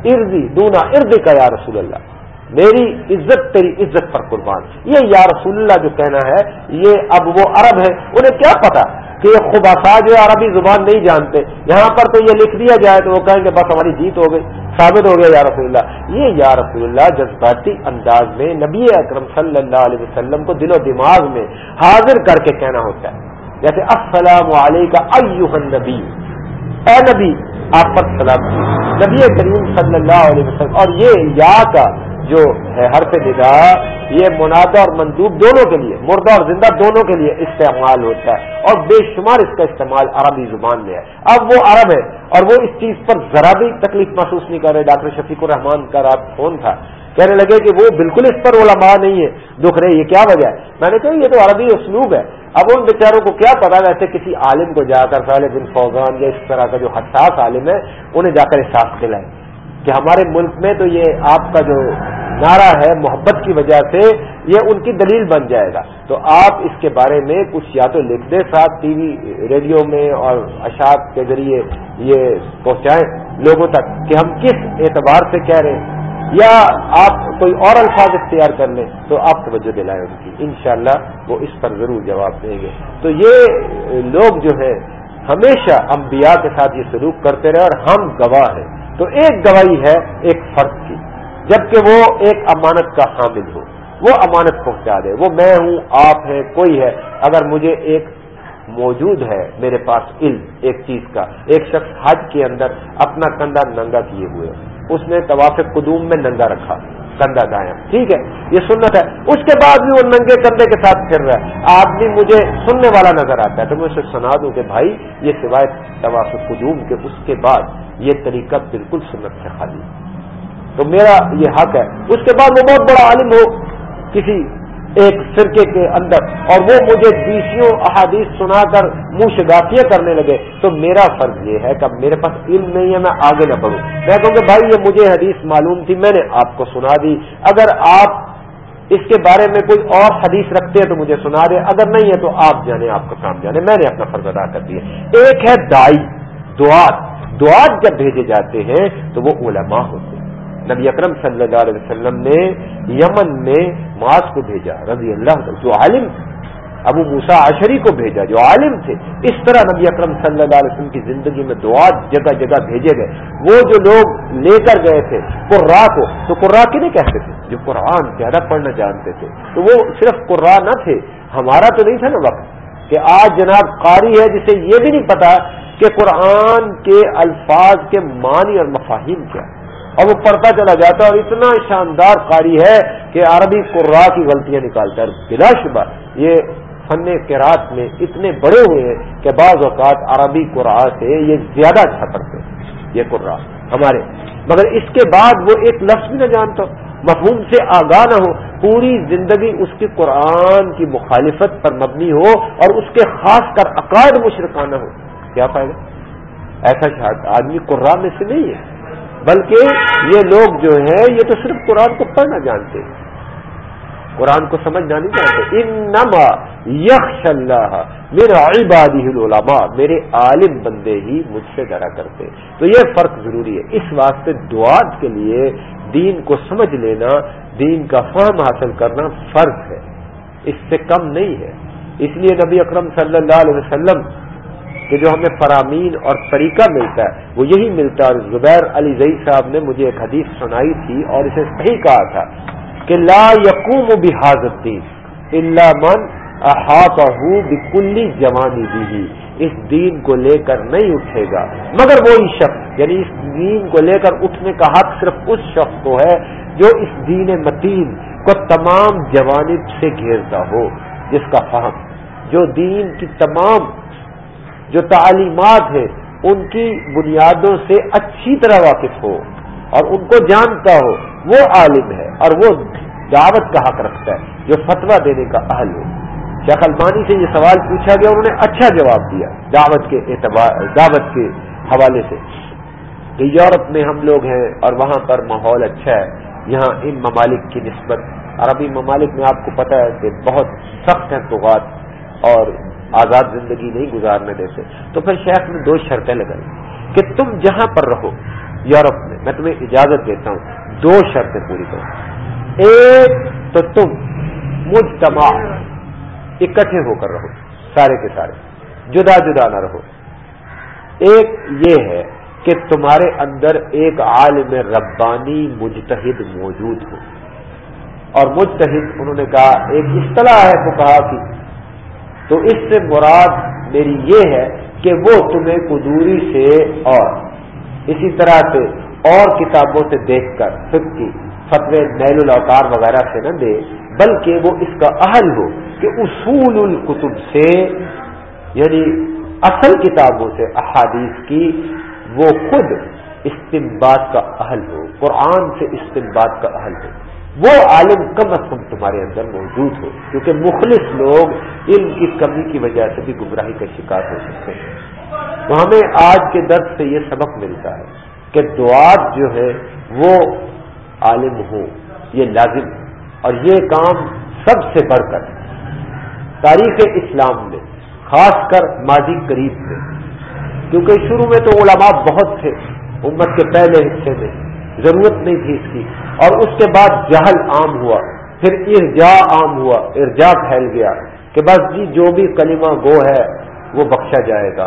ارزی دونا ارد کا یا رسول اللہ۔ میری عزت تیری عزت پر قربان۔ یہ یا رسول اللہ جو کہنا ہے، یہ اب وہ عرب ہے انہیں کیا پتا کہ یہ خباسا جو عربی زبان نہیں جانتے۔ یہاں پر تو یہ لکھ دیا جائے تو وہ کہیں گے، بس ہماری جیت ہو گئی، ثابت ہو گیا یا رسول اللہ۔ یہ یا رسول اللہ جذباتی انداز میں نبی اکرم صلی اللہ علیہ وسلم کو دل و دماغ میں حاضر کر کے کہنا ہوتا ہے۔ جیسے، السلام علیکم نبی اے نبی، آپ پر سلام نبی کریم صلی اللہ علیہ وسلم، اور یہ یا کا جو ہے ہر پہ ندا یہ منادہ اور مندوب دونوں کے لیے، مردہ اور زندہ دونوں کے لیے استعمال ہوتا ہے اور بے شمار اس کا استعمال عربی زبان میں ہے۔ اب وہ عرب ہے اور وہ اس چیز پر ذرا بھی تکلیف محسوس نہیں کر رہے۔ ڈاکٹر شفیق الرحمان کا رات فون تھا۔ کہنے لگے کہ وہ بالکل اس پر علماء نہیں ہے دکھ رہے، یہ کیا وجہ ہے؟ میں نے کہا، یہ تو عربی اسلوب ہے۔ اب ان بیچاروں کو کیا پتا ویسے کسی عالم کو جا کر سال بن فوزان یا اس طرح کا جو حساس عالم ہے، انہیں جا کر احساس دلائیں۔ کہ ہمارے ملک میں تو یہ آپ کا جو نعرہ ہے محبت کی وجہ سے یہ ان کی دلیل بن جائے گا۔ تو آپ اس کے بارے میں کچھ یا تو لکھ دیں، ساتھ ٹی وی، ریڈیو میں اور اشاعت کے ذریعے یہ پہنچائیں لوگوں تک کہ ہم کس اعتبار سے کہہ رہے ہیں۔ یا آپ کوئی اور الفاظ اختیار کر لیں تو آپ توجہ دلائیں ان کی۔ انشاءاللہ وہ اس پر ضرور جواب دیں گے۔ تو یہ لوگ جو ہے ہمیشہ انبیاء کے ساتھ یہ سلوک کرتے رہے اور ہم گواہ ہیں۔ تو ایک گواہی ہے، ایک فرد کی، جبکہ وہ ایک امانت کا حامل ہو، وہ امانت پہنچا دے، وہ میں ہوں، آپ ہیں، کوئی ہے، اگر مجھے ایک موجود ہے میرے پاس علم، ایک چیز کا، ایک شخص حج کے اندر اپنا کندھا ننگا کیے ہوئے اس نے طواف قدوم میں ننگا رکھا، کندھا دایا۔ ٹھیک ہے، یہ سنت ہے۔ اس کے بعد بھی وہ ننگے کندھے کے ساتھ پھر رہا ہے۔ آدمی مجھے سننے والا نظر آتا ہے تو میں اسے سنا دوں کہ بھائی، یہ سوائے طواف قدوم کے، اس کے بعد یہ طریقہ بالکل سنت سے خالی۔ تو میرا یہ حق ہے۔ اس کے بعد وہ بہت بڑا عالم ہو، کسی ایک فرقے کے اندر اور وہ مجھے بیسوں احادیث سنا کر منہ شگافیاں کرنے لگے تو میرا فرض یہ ہے کہ میرے پاس علم نہیں ہے، میں آگے نہ بڑھوں۔ میں کہوں کہ بھائی یہ مجھے حدیث معلوم تھی، میں نے آپ کو سنا دی۔ اگر آپ اس کے بارے میں کوئی اور حدیث رکھتے ہیں تو مجھے سنا دیں، اگر نہیں ہے تو آپ جانے، آپ کا کام جانے میں نے اپنا فرض ادا کر دیا۔ ایک ہے دائی دعات۔ دعات جب بھیجے جاتے ہیں تو وہ علماء ہوتے ہیں۔ نبی اکرم صلی اللہ علیہ وسلم نے یمن میں معاذ کو بھیجا، رضی اللہ جو عالم ابو موسا عشری کو بھیجا، جو عالم تھے۔ اس طرح نبی اکرم صلی اللہ علیہ وسلم کی زندگی میں دعا جگہ جگہ بھیجے گئے۔ وہ جو لوگ لے کر گئے تھے قرا کو، تو قرا کی نہیں کہتے تھے؟ جو قرآن زیادہ پڑھنا جانتے تھے۔ تو وہ صرف قرا نہ تھے، ہمارا تو نہیں تھا نا وقت۔ کہ آج جناب قاری ہے، جسے یہ بھی نہیں پتا کہ قرآن کے الفاظ کے معنی اور مفاہیم کیا اور وہ پڑھتا چلا جاتا ہے اور اتنا شاندار قاری ہے کہ عربی قرا کی غلطیاں نکالتا ہے۔ بلا شبہ یہ فن کراط میں اتنے بڑے ہوئے ہیں کہ بعض اوقات عربی قرآ سے یہ زیادہ اچھا پڑھتے ہیں، یہ قرا ہمارے۔ مگر اس کے بعد وہ ایک لفظ بھی نہ جانتا، مفہوم سے آگاہ نہ ہو، پوری زندگی اس کی قرآن کی مخالفت پر مبنی ہو اور اس کے خاص کر عقائد مشرقانہ ہو۔ کیا فائدہ؟ ایسا آدمی قرآن میں سے نہیں ہے۔ بلکہ یہ لوگ جو ہیں، یہ تو صرف قرآن کو پڑھنا جانتے ہیں۔ قرآن کو سمجھنا نہیں جانتے۔ ان نما یکش اللہ میرا عبادی العلماء۔ میرے عالم بندے ہی مجھ سے ڈرا کرتے تو یہ فرق ضروری ہے۔ اس واسطے دعات کے لیے دین کو سمجھ لینا، دین کا فہم حاصل کرنا فرض ہے۔ اس سے کم نہیں ہے۔ اس لیے نبی اکرم صلی اللہ علیہ وسلم کہ جو ہمیں فرامین اور طریقہ ملتا ہے، وہ یہی ملتا ہے۔ اور زبیر علی زئی صاحب نے مجھے ایک حدیث سنائی تھی اور اسے صحیح کہا تھا کہ لا یقوم بحاظت اللہ من احاطہ بکلی جوانی بھی اس دین کو لے کر نہیں اٹھے گا۔ مگر وہی شخص یعنی اس دین کو لے کر اٹھنے کا حق صرف اس شخص کو ہے جو اس دین متین کو تمام جوانب سے گھیرتا ہو، جس کا فہم، جو دین کی تمام جو تعلیمات ہیں، ان کی بنیادوں سے اچھی طرح واقف ہو اور ان کو جانتا ہو، وہ عالم ہے اور وہ دعوت کا حق رکھتا ہے، جو فتویٰ دینے کا اہل ہو شیخ المانی سے یہ سوال پوچھا گیا، انہوں نے اچھا جواب دیا دعوت کے اعتبار، دعوت کے حوالے سے۔ کہ یورپ میں ہم لوگ ہیں اور وہاں پر ماحول اچھا ہے، یہاں ان ممالک کی نسبت، عربی ممالک میں آپ کو پتہ ہے کہ بہت سخت ہیں توغات اور آزاد زندگی نہیں گزارنے دیتے۔ تو پھر شیخ نے دو شرطیں لگائی کہ تم جہاں پر رہو یورپ میں میں تمہیں اجازت دیتا ہوں، دو شرطیں پوری کرو۔ ایک تو تم مجتمع اکٹھے ہو کر رہو، سارے کے سارے، جدا جدا نہ رہو۔ ایک یہ ہے کہ تمہارے اندر ایک عالم ربانی مجتہد موجود ہو۔ اور مجتہد، انہوں نے کہا، ایک اصطلاح ہے تو کہا کہ تو اس سے مراد میری یہ ہے کہ وہ تمہیں قدوری سے اور اسی طرح سے اور کتابوں سے دیکھ کر کی فتوی نیل الاوتار وغیرہ سے نہ دے، بلکہ وہ اس کا اہل ہو کہ اصول القتب سے یعنی اصل کتابوں سے احادیث کی وہ خود استمباد کا اہل ہو، قرآن سے استمباد کا اہل ہو۔ وہ عالم کم از کم تمہارے اندر موجود ہو، کیونکہ مخلص لوگ علم کی کمی کی وجہ سے بھی گمراہی کا شکار ہو سکتے ہیں۔ تو ہمیں آج کے درد سے یہ سبق ملتا ہے کہ دعات جو ہے، وہ عالم ہو، یہ لازم اور یہ کام سب سے بڑھ کر تاریخ اسلام میں، خاص کر ماضی قریب میں، کیونکہ شروع میں تو علماء بہت تھے، امت کے پہلے حصے میں۔ ضرورت نہیں تھی اس کی۔ اور اس کے بعد جہل عام ہوا۔ پھر ارجا عام ہوا۔ ارجا پھیل گیا کہ بس جی جو بھی کلمہ گو ہے، وہ بخشا جائے گا۔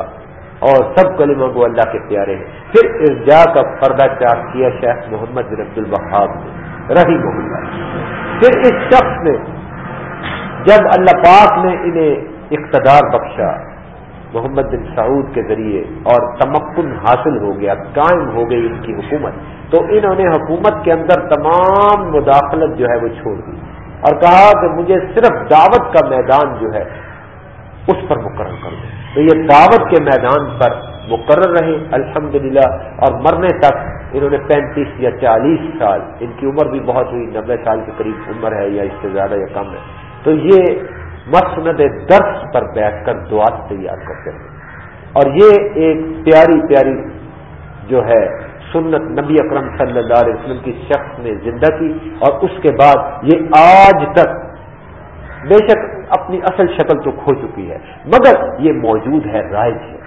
اور سب کلمہ گو اللہ کے پیارے ہیں۔ پھر ارجا کا پردہ چاک کیا شیخ محمد بن عبد البحاب نے۔ رہی محمد۔ پھر اس شخص نے جب اللہ پاک نے انہیں اقتدار بخشا محمد بن سعود کے ذریعے اور تمکن حاصل ہو گیا، قائم ہو گئی ان کی حکومت۔ تو انہوں نے حکومت کے اندر تمام مداخلت جو ہے وہ چھوڑ دی۔ اور کہا کہ مجھے صرف دعوت کا میدان جو ہے اس پر مقرر کر دیں تو یہ دعوت کے میدان پر مقرر رہے۔ الحمدللہ۔ اور مرنے تک انہوں نے پینتیس یا چالیس سال، ان کی عمر بھی بہت ہوئی نبے سال کے قریب عمر ہے یا اس سے زیادہ یا کم ہے۔ تو یہ مسند درس پر بیٹھ کر دعات تیار کرتے ہیں۔ اور یہ ایک پیاری پیاری جو ہے سنت نبی اکرم صلی اللہ علیہ وسلم کی شخص نے زندہ کی اور اس کے بعد یہ آج تک بے شک اپنی اصل شکل تو کھو چکی ہے، مگر یہ موجود ہے، رائج ہے۔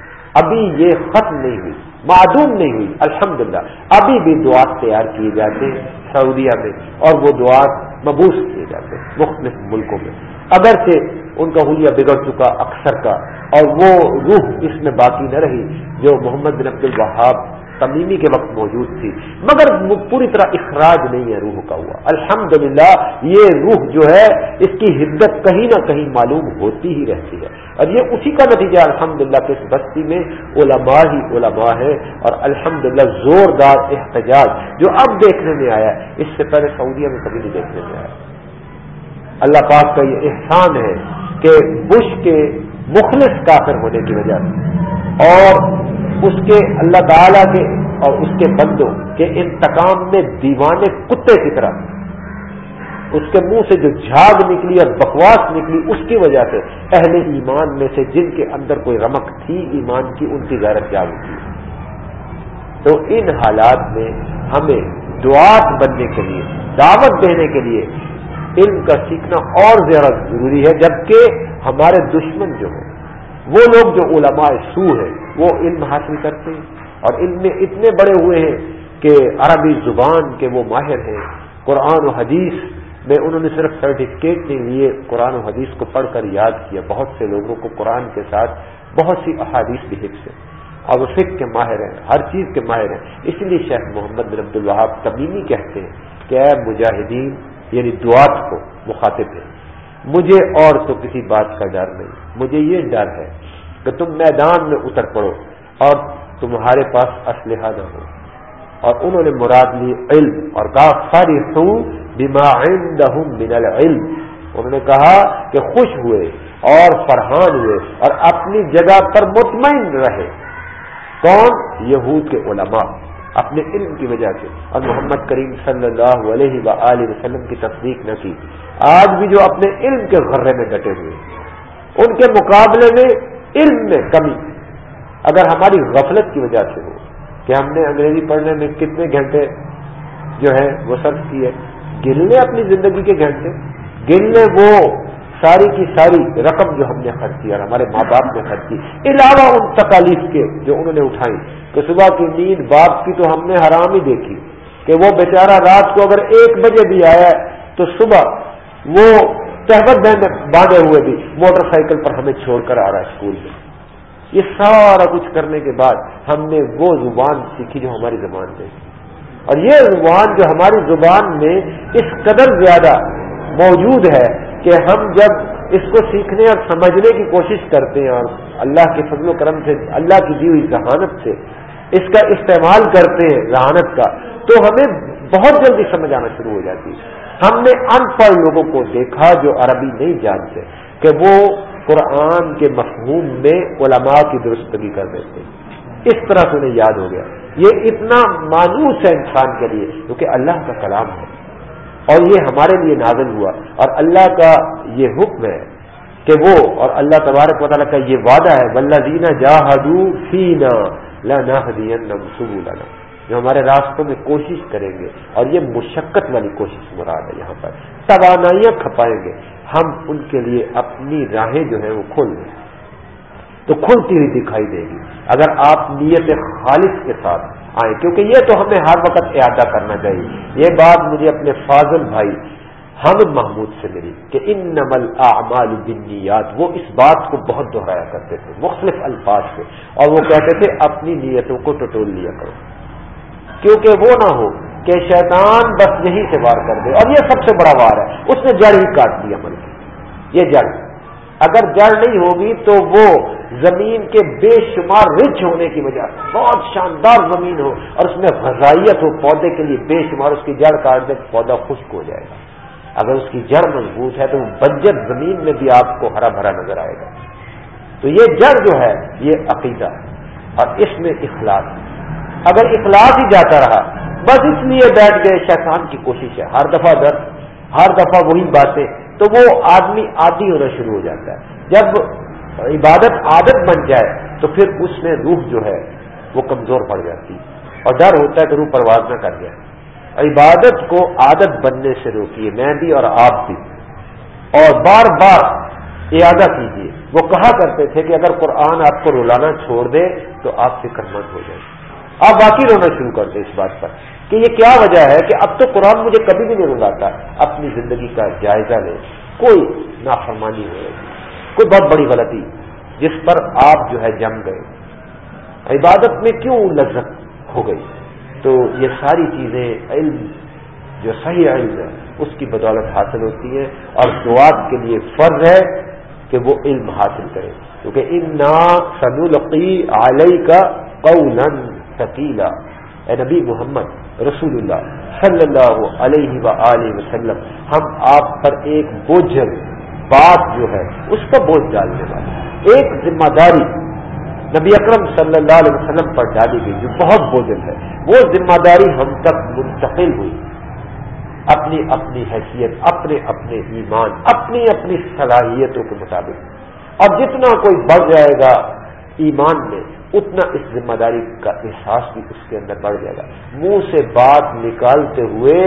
ابھی یہ ختم نہیں ہوئی، معدوم نہیں ہوئی، الحمدللہ۔ ابھی بھی دعا تیار کیے جاتے ہیں سعودیہ میں اور وہ دعا مبوس کیے جاتے ہیں مختلف ملکوں میں۔ اگرچہ ان کا حلیہ بگڑ چکا، اکثر کا۔ اور وہ روح اس میں باقی نہ رہی، جو محمد بن عبد الوہاب تمیمی کے وقت موجود تھی۔ مگر پوری طرح اخراج نہیں ہے روح کا ہوا۔ الحمدللہ، یہ روح جو ہے، اس کی حدت کہیں نہ کہیں معلوم ہوتی ہی رہتی ہے۔ اور یہ اسی کا نتیجہ الحمدللہ کہ اس بستی میں علماء ہی علماء ہے اور الحمدللہ زوردار احتجاج جو اب دیکھنے میں آیا اس سے پہلے سعودیہ میں کبھی نہیں دیکھنے میں آیا۔ اللہ پاک کا یہ احسان ہے کہ بش کے مخلص کافر ہونے کی وجہ سے اور اس کے اللہ تعالی کے اور اس کے بندوں کے انتقام میں دیوانے کتے کی طرح۔ اس کے منہ سے جو جھاگ نکلی اور بکواس نکلی اس کی وجہ سے اہل ایمان میں سے جن کے اندر کوئی رمک تھی، ایمان کی ان کی غیرت جاگ اٹھی تو ان حالات میں ہمیں دعات بننے کے لیے، دعوت دینے کے لیے علم کا سیکھنا اور زیادہ ضروری ہے، جبکہ ہمارے دشمن جو ہیں، وہ لوگ جو علماء سو ہے وہ علم حاصل کرتے ہیں۔ اور علم میں اتنے بڑے ہوئے ہیں کہ عربی زبان کے وہ ماہر ہیں۔ قرآن و حدیث میں انہوں نے صرف سرٹیفکیٹ نہیں لیے، قرآن و حدیث کو پڑھ کر یاد کیا۔ بہت سے لوگوں کو قرآن کے ساتھ بہت سی احادیث بھی حفظ ہیں۔ اور وہ فکر کے ماہر ہیں، ہر چیز کے ماہر ہیں۔ اس لیے شیخ محمد بن عبد الوہاب تبینی کہتے ہیں کہ اے مجاہدین یعنی دعات کو مخاطب ہیں مجھے اور تو کسی بات کا ڈر نہیں۔ مجھے یہ ڈر ہے کہ تم میدان میں اتر پڑو اور تمہارے پاس اسلحہ نہ ہو۔ اور انہوں نے مراد لی علم اور کہا فاری بما عندهم من العلم انہوں نے کہا کہ خوش ہوئے اور فرحان ہوئے اور اپنی جگہ پر مطمئن رہے۔ کون؟ یہود کے علماء۔ اپنے علم کی وجہ سے۔ اور محمد کریم صلی اللہ علیہ و وسلم کی تصدیق نہ کی۔ آج بھی جو اپنے علم کے غرے میں ڈٹے ہوئے ان کے مقابلے میں علم میں کمی، اگر ہماری غفلت کی وجہ سے ہو، کہ ہم نے انگریزی پڑھنے میں کتنے گھنٹے جو ہے وہ سرچ کیے، گن لیں اپنی زندگی کے گھنٹے۔ گن لیں وہ ساری کی ساری رقم جو ہم نے خرچ کی اور ہمارے ماں باپ نے خرچ کی، علاوہ ان تکالیف کے جو انہوں نے اٹھائی۔ کہ صبح کی نیند باپ کی تو ہم نے حرام ہی دیکھی۔ کہ وہ بیچارہ رات کو اگر ایک بجے بھی آیا تو صبح وہ تہبت باندھے ہوئے بھی موٹر سائیکل پر ہمیں چھوڑ کر آ رہا ہے اسکول میں۔ یہ سارا کچھ کرنے کے بعد ہم نے وہ زبان سیکھی جو ہماری زبان میں اور یہ زبان جو ہماری زبان میں اس قدر زیادہ موجود ہے کہ ہم جب اس کو سیکھنے اور سمجھنے کی کوشش کرتے ہیں اور اللہ کے فضل و کرم سے، اللہ کی دی ہوئی ذہانت سے اس کا استعمال کرتے ہیں ذہانت کا، تو ہمیں بہت جلدی سمجھ آنا شروع ہو جاتی ہے۔ ہم نے ان پڑھ لوگوں کو دیکھا جو عربی نہیں جانتے کہ وہ قرآن کے مفہوم میں علماء کی درستگی کر دیتے اس طرح سے انہیں یاد ہو گیا۔ یہ اتنا مانوس ہے انسان کے لیے، کیونکہ اللہ کا کلام ہے۔ اور یہ ہمارے لیے نازل ہوا اور اللہ کا یہ حکم ہے کہ وہ اور اللہ تبارک و تعالیٰ کا یہ وعدہ ہے ولہ دینا جا ہدو فینا لانا جو ہمارے راستوں میں کوشش کریں گے اور یہ مشقت والی کوشش مراد ہے یہاں پر۔ توانائیاں کھپائیں گے۔ ہم ان کے لیے اپنی راہیں جو ہیں وہ کھول دیں تو کھلتی ہوئی دکھائی دے گی۔ اگر آپ نیت خالص کے ساتھ آئیں، کیونکہ یہ تو ہمیں ہر وقت اعادہ کرنا چاہیے۔ یہ بات مجھے اپنے فاضل بھائی حمد محمود سے ملی کہ ان نمل اعمال بنیات وہ اس بات کو بہت دہرایا کرتے تھے، مختلف الفاظ سے۔ اور وہ کہتے تھے، اپنی نیتوں کو ٹٹول لیا کرو۔ کیونکہ وہ نہ ہو کہ شیطان بس یہی سے وار کر دے۔ اور یہ سب سے بڑا وار ہے۔ اس نے جڑ ہی کاٹ دی عمل کی۔ یہ جڑ۔ اگر جڑ نہیں ہوگی تو وہ زمین کے بے شمار رچ ہونے کی وجہ بہت شاندار زمین ہو اور اس میں غذائیت ہو، پودے کے لیے بے شمار اس کی جڑ کاٹ دے، پودا خشک ہو جائے گا۔ اگر اس کی جڑ مضبوط ہے تو وہ بنجر زمین میں بھی آپ کو ہرا بھرا نظر آئے گا۔ تو یہ جڑ جو ہے، یہ عقیدہ اور اس میں اخلاق اگر اخلاق ہی جاتا رہا، بس اس لیے بیٹھ گئے، شیطان کی کوشش ہے۔ ہر دفعہ در، ہر دفعہ وہی باتیں، تو وہ آدمی عادی ہونا شروع ہو جاتا ہے۔ جب عبادت عادت بن جائے تو پھر اس میں روح جو ہے وہ کمزور پڑ جاتی اور ڈر ہوتا ہے کہ روح پرواز نہ کر جائے۔ عبادت کو عادت بننے سے روکیے، میں بھی اور آپ بھی۔ اور بار بار ارادہ کیجیے۔ وہ کہا کرتے تھے کہ اگر قرآن آپ کو رولانا چھوڑ دے تو آپ فکر مند ہو جائے آپ باقی رونا شروع کر دیں اس بات پر کہ یہ کیا وجہ ہے کہ اب تو قرآن مجھے کبھی بھی نہیں رلاتا اپنی زندگی کا جائزہ لے کوئی نافرمانی ہو رہی کوئی بہت بڑی غلطی، جس پر آپ جو ہے جم گئے۔ عبادت میں کیوں لذت ہو گئی؟ تو یہ ساری چیزیں، علم جو صحیح علم ہے، اس کی بدولت حاصل ہوتی ہے اور دعات کے لیے فرض ہے کہ وہ علم حاصل کرے۔ کیونکہ ان نا سنولقی علیہ کا قولا ثقیلا اے نبی محمد، رسول اللہ صلی اللہ علیہ و وسلم، ہم آپ پر ایک بوجھل بات جو ہے، اس کا بوجھ ڈالنے والے ایک ذمہ داری نبی اکرم صلی اللہ علیہ وسلم پر ڈالی گئی، جو بہت بوجھل ہے۔ وہ ذمہ داری ہم تک منتقل ہوئی۔ اپنی اپنی حیثیت، اپنے اپنے ایمان، اپنی اپنی صلاحیتوں کے مطابق۔ اور جتنا کوئی بڑھ جائے گا ایمان میں، اتنا اس ذمہ داری کا احساس بھی اس کے اندر بڑھ جائے گا۔ منہ سے بات نکالتے ہوئے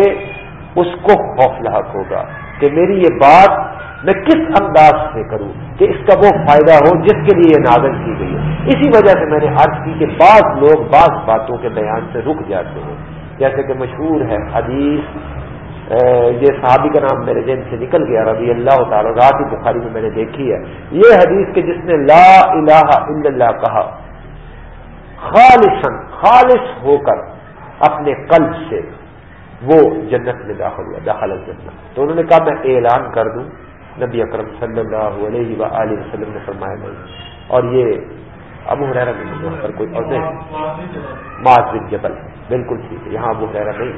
اس کو خوف لاحق ہوگا کہ میری یہ بات میں کس انداز سے کروں کہ اس کا وہ فائدہ ہو جس کے لیے یہ نازل کی گئی ہے؟ اسی وجہ سے میں نے عرض کی کہ بعض لوگ بعض باتوں کے بیان سے رک جاتے ہیں۔ جیسے کہ مشہور ہے حدیث یہ صحابی کا نام میرے ذہن سے نکل گیا، رضی اللہ تعالیٰ رات ہی بخاری میں میں نے دیکھی ہے۔ یہ حدیث کہ جس نے لا الہ الا اللہ کہا خالص خالص ہو کر اپنے قلب سے وہ جنت میں داخل ہوا، داخل جنت۔ تو انہوں نے کہا، میں اعلان کر دوں نبی اکرم صلی اللہ علیہ و وسلم نے فرمایا نہیں۔ اور یہ ابو حرا نہیں یہاں پر کوئی اور نہیں۔ معذ جبل بالکل ٹھیک ہے، یہاں ابو حرا نہیں۔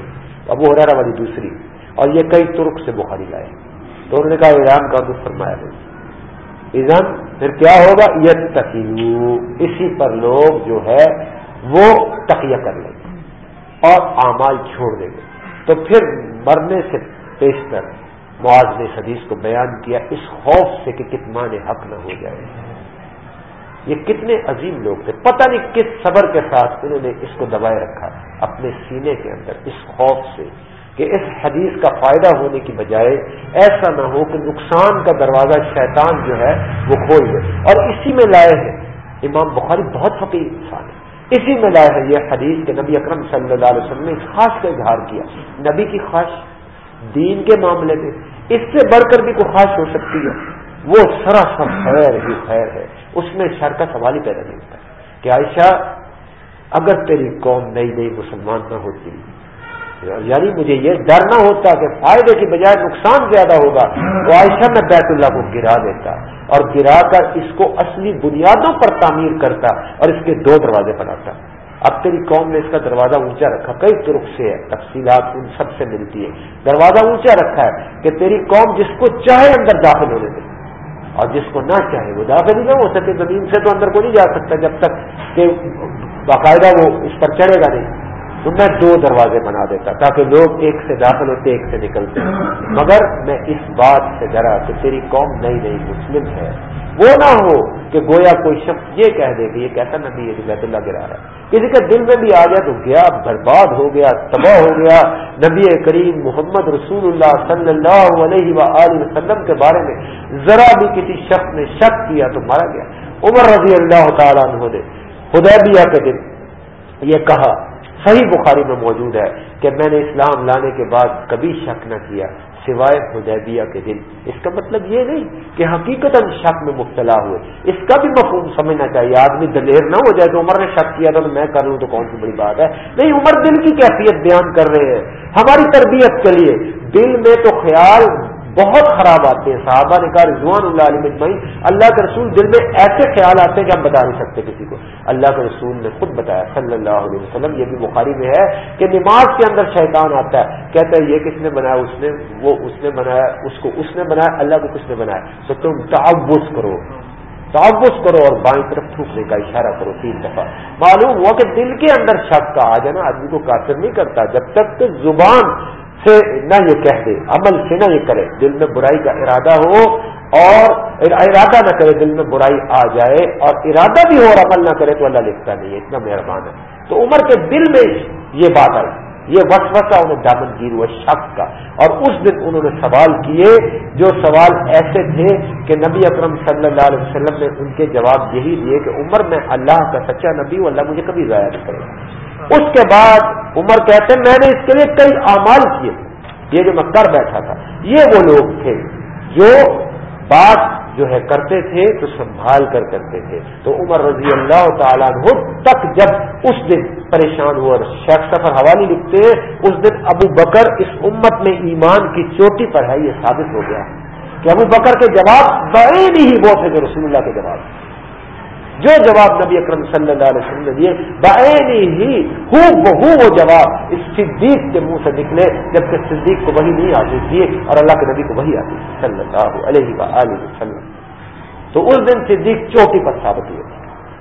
ابو حرا والی دوسری۔ اور یہ کئی ترک سے بخاری لائے تو انہوں نے کہا ایران کا دکھ فرمایا نہیں۔ ایزان پھر کیا ہوگا؟ یہ تقیو اسی پر لوگ جو ہے، وہ تقیہ کر لیں گے اور اعمال چھوڑ دیں گے۔ تو پھر مرنے سے پیشتر معاذ نے حدیث کو بیان کیا، اس خوف سے کہ کتمان حق نہ ہو جائے۔ یہ کتنے عظیم لوگ تھے۔ پتہ نہیں کس صبر کے ساتھ انہوں نے اس کو دبائے رکھا اپنے سینے کے اندر، اس خوف سے کہ اس حدیث کا فائدہ ہونے کی بجائے ایسا نہ ہو کہ نقصان کا دروازہ شیطان جو ہے وہ کھول دے۔ اور اسی میں لائے ہیں۔ امام بخاری بہت فقیر انسان ہے۔ اسی میں لائے ہیں یہ حدیث کہ نبی اکرم صلی اللہ علیہ وسلم نے خاص کا اظہار کیا۔ نبی کی خواہش دین کے معاملے میں، اس سے بڑھ کر بھی کوئی خواہش ہو سکتی ہے۔ وہ سراسر خیر ہی خیر ہے۔ اس میں شر کا سوال ہی پیدا نہیں ہوتا۔ کہ عائشہ، اگر تیری قوم نئی نئی مسلمان نہ ہوتی یعنی مجھے یہ ڈر نہ ہوتا کہ فائدے کی بجائے نقصان زیادہ ہوگا، تو عائشہ میں بیت اللہ کو گرا دیتا۔ اور گرا کر اس کو اصلی بنیادوں پر تعمیر کرتا اور اس کے دو دروازے بناتا اب تیری قوم نے اس کا دروازہ اونچا رکھا۔ کئی ترک سے ہے، تفصیلات ان سب سے ملتی ہے دروازہ اونچا رکھا ہے کہ تیری قوم جس کو چاہے اندر داخل ہونے دے۔ اور جس کو نہ چاہے وہ داخل ہی نہ ہو سکے، زمین سے تو اندر کو نہیں جا سکتا جب تک کہ باقاعدہ وہ اس پر چڑھے گا نہیں۔ تو میں دو دروازے بنا دیتا تاکہ لوگ ایک سے داخل ہوتے، ایک سے نکلتے۔ مگر میں اس بات سے ڈرا کہ تیری قوم نئی نئی مسلم ہے۔ وہ نہ ہو کہ گویا کوئی شخص یہ کہہ دے کہ یہ کیسا نبی ہے کہ بیت اللہ گرا رہا ہے۔ کسی کے دل میں بھی آ جائے تو گیا، برباد ہو گیا، تباہ ہو گیا۔ نبی کریم محمد رسول اللہ صلی اللہ علیہ و وسلم کے بارے میں ذرا بھی کسی شخص نے شک کیا تو مارا گیا۔ عمر رضی اللہ تعالیٰ عنہ نے خدیبیہ کے دن یہ کہا، صحیح بخاری میں موجود ہے کہ میں نے اسلام لانے کے بعد کبھی شک نہ کیا۔ سوائے حدیبیہ کے دن اس کا مطلب یہ نہیں کہ حقیقت شک میں مبتلا ہوئے۔ اس کا بھی مفہوم سمجھنا چاہیے۔ آدمی دلیر نہ ہو جائے تو عمر نے شک کیا تھا تو میں کر لوں تو کون سی بڑی بات ہے؟ نہیں، عمر دل کی کیفیت بیان کر رہے ہیں۔ ہماری تربیت کے لیے دل میں تو خیال بہت خراب آتے ہیں۔ صحابہ نے کہا، رضوان اللہ علیہ مجمعین اللہ کے رسول دل میں ایسے خیال آتے ہیں کہ ہم بتا نہیں سکتے کسی کو۔ اللہ کے رسول نے خود بتایا، صلی اللہ علیہ وسلم، یہ بھی بخاری میں ہے کہ نماز کے اندر شیطان آتا ہے۔ کہتا ہے، یہ کس نے بنایا؟ اس نے، وہ اس نے بنایا، اس کو اس نے بنایا، اللہ کو کس نے بنایا؟ تو تم تعوض کرو۔ تعوض کرو اور بائیں طرف تھوکنے کا اشارہ کرو تین دفعہ۔ معلوم ہوا کہ دل کے اندر شک کا آ جانا، آدمی کو کافر نہیں کرتا۔ جب تک کہ زبان سے نہ یہ کہہ دے عمل سے نہ یہ کرے۔ دل میں برائی کا ارادہ ہو اور ارادہ نہ کرے، دل میں برائی آ جائے اور ارادہ بھی ہو اور عمل نہ کرے تو اللہ لکھتا نہیں ہے، اتنا مہربان ہے۔ تو عمر کے دل میں یہ بات آئی، یہ وسوسہ انہیں دامن گیر ہوا، شک کا۔ اور اس دن انہوں نے سوال کیے، جو سوال ایسے تھے کہ نبی اکرم صلی اللہ علیہ وسلم نے ان کے جواب یہی دیے کہ عمر میں اللہ کا سچا نبی ہوں، اللہ مجھے کبھی ضائع نہیں کرے گا۔ اس کے بعد عمر کہتے ہیں، میں نے اس کے لیے کئی اعمال کیے۔ یہ جو میں کر بیٹھا تھا، یہ وہ لوگ تھے جو بات جو ہے کرتے تھے تو سنبھال کر کرتے تھے۔ تو عمر رضی اللہ تعالیٰ عنہ تک جب اس دن پریشان ہوا شیخ سفر حوالی لکھتے اس دن ابو بکر اس امت میں ایمان کی چوٹی پر ہے، یہ ثابت ہو گیا کہ ابو بکر کے جواب بڑے نہیں وہ تھے جو رسول اللہ کے جواب۔ جو جواب نبی اکرم صلی اللہ علیہ وسلم نے دیے بینی ہی ہو بہو وہ جواب اس صدیق کے منہ سے نکلے، جبکہ صدیق کو وہی نہیں آتی تھی اور اللہ کے نبی کو وہی آتی تھی صلی اللہ علیہ وسلم۔ تو اس دن صدیق چوٹی پر ثابت ہوئے۔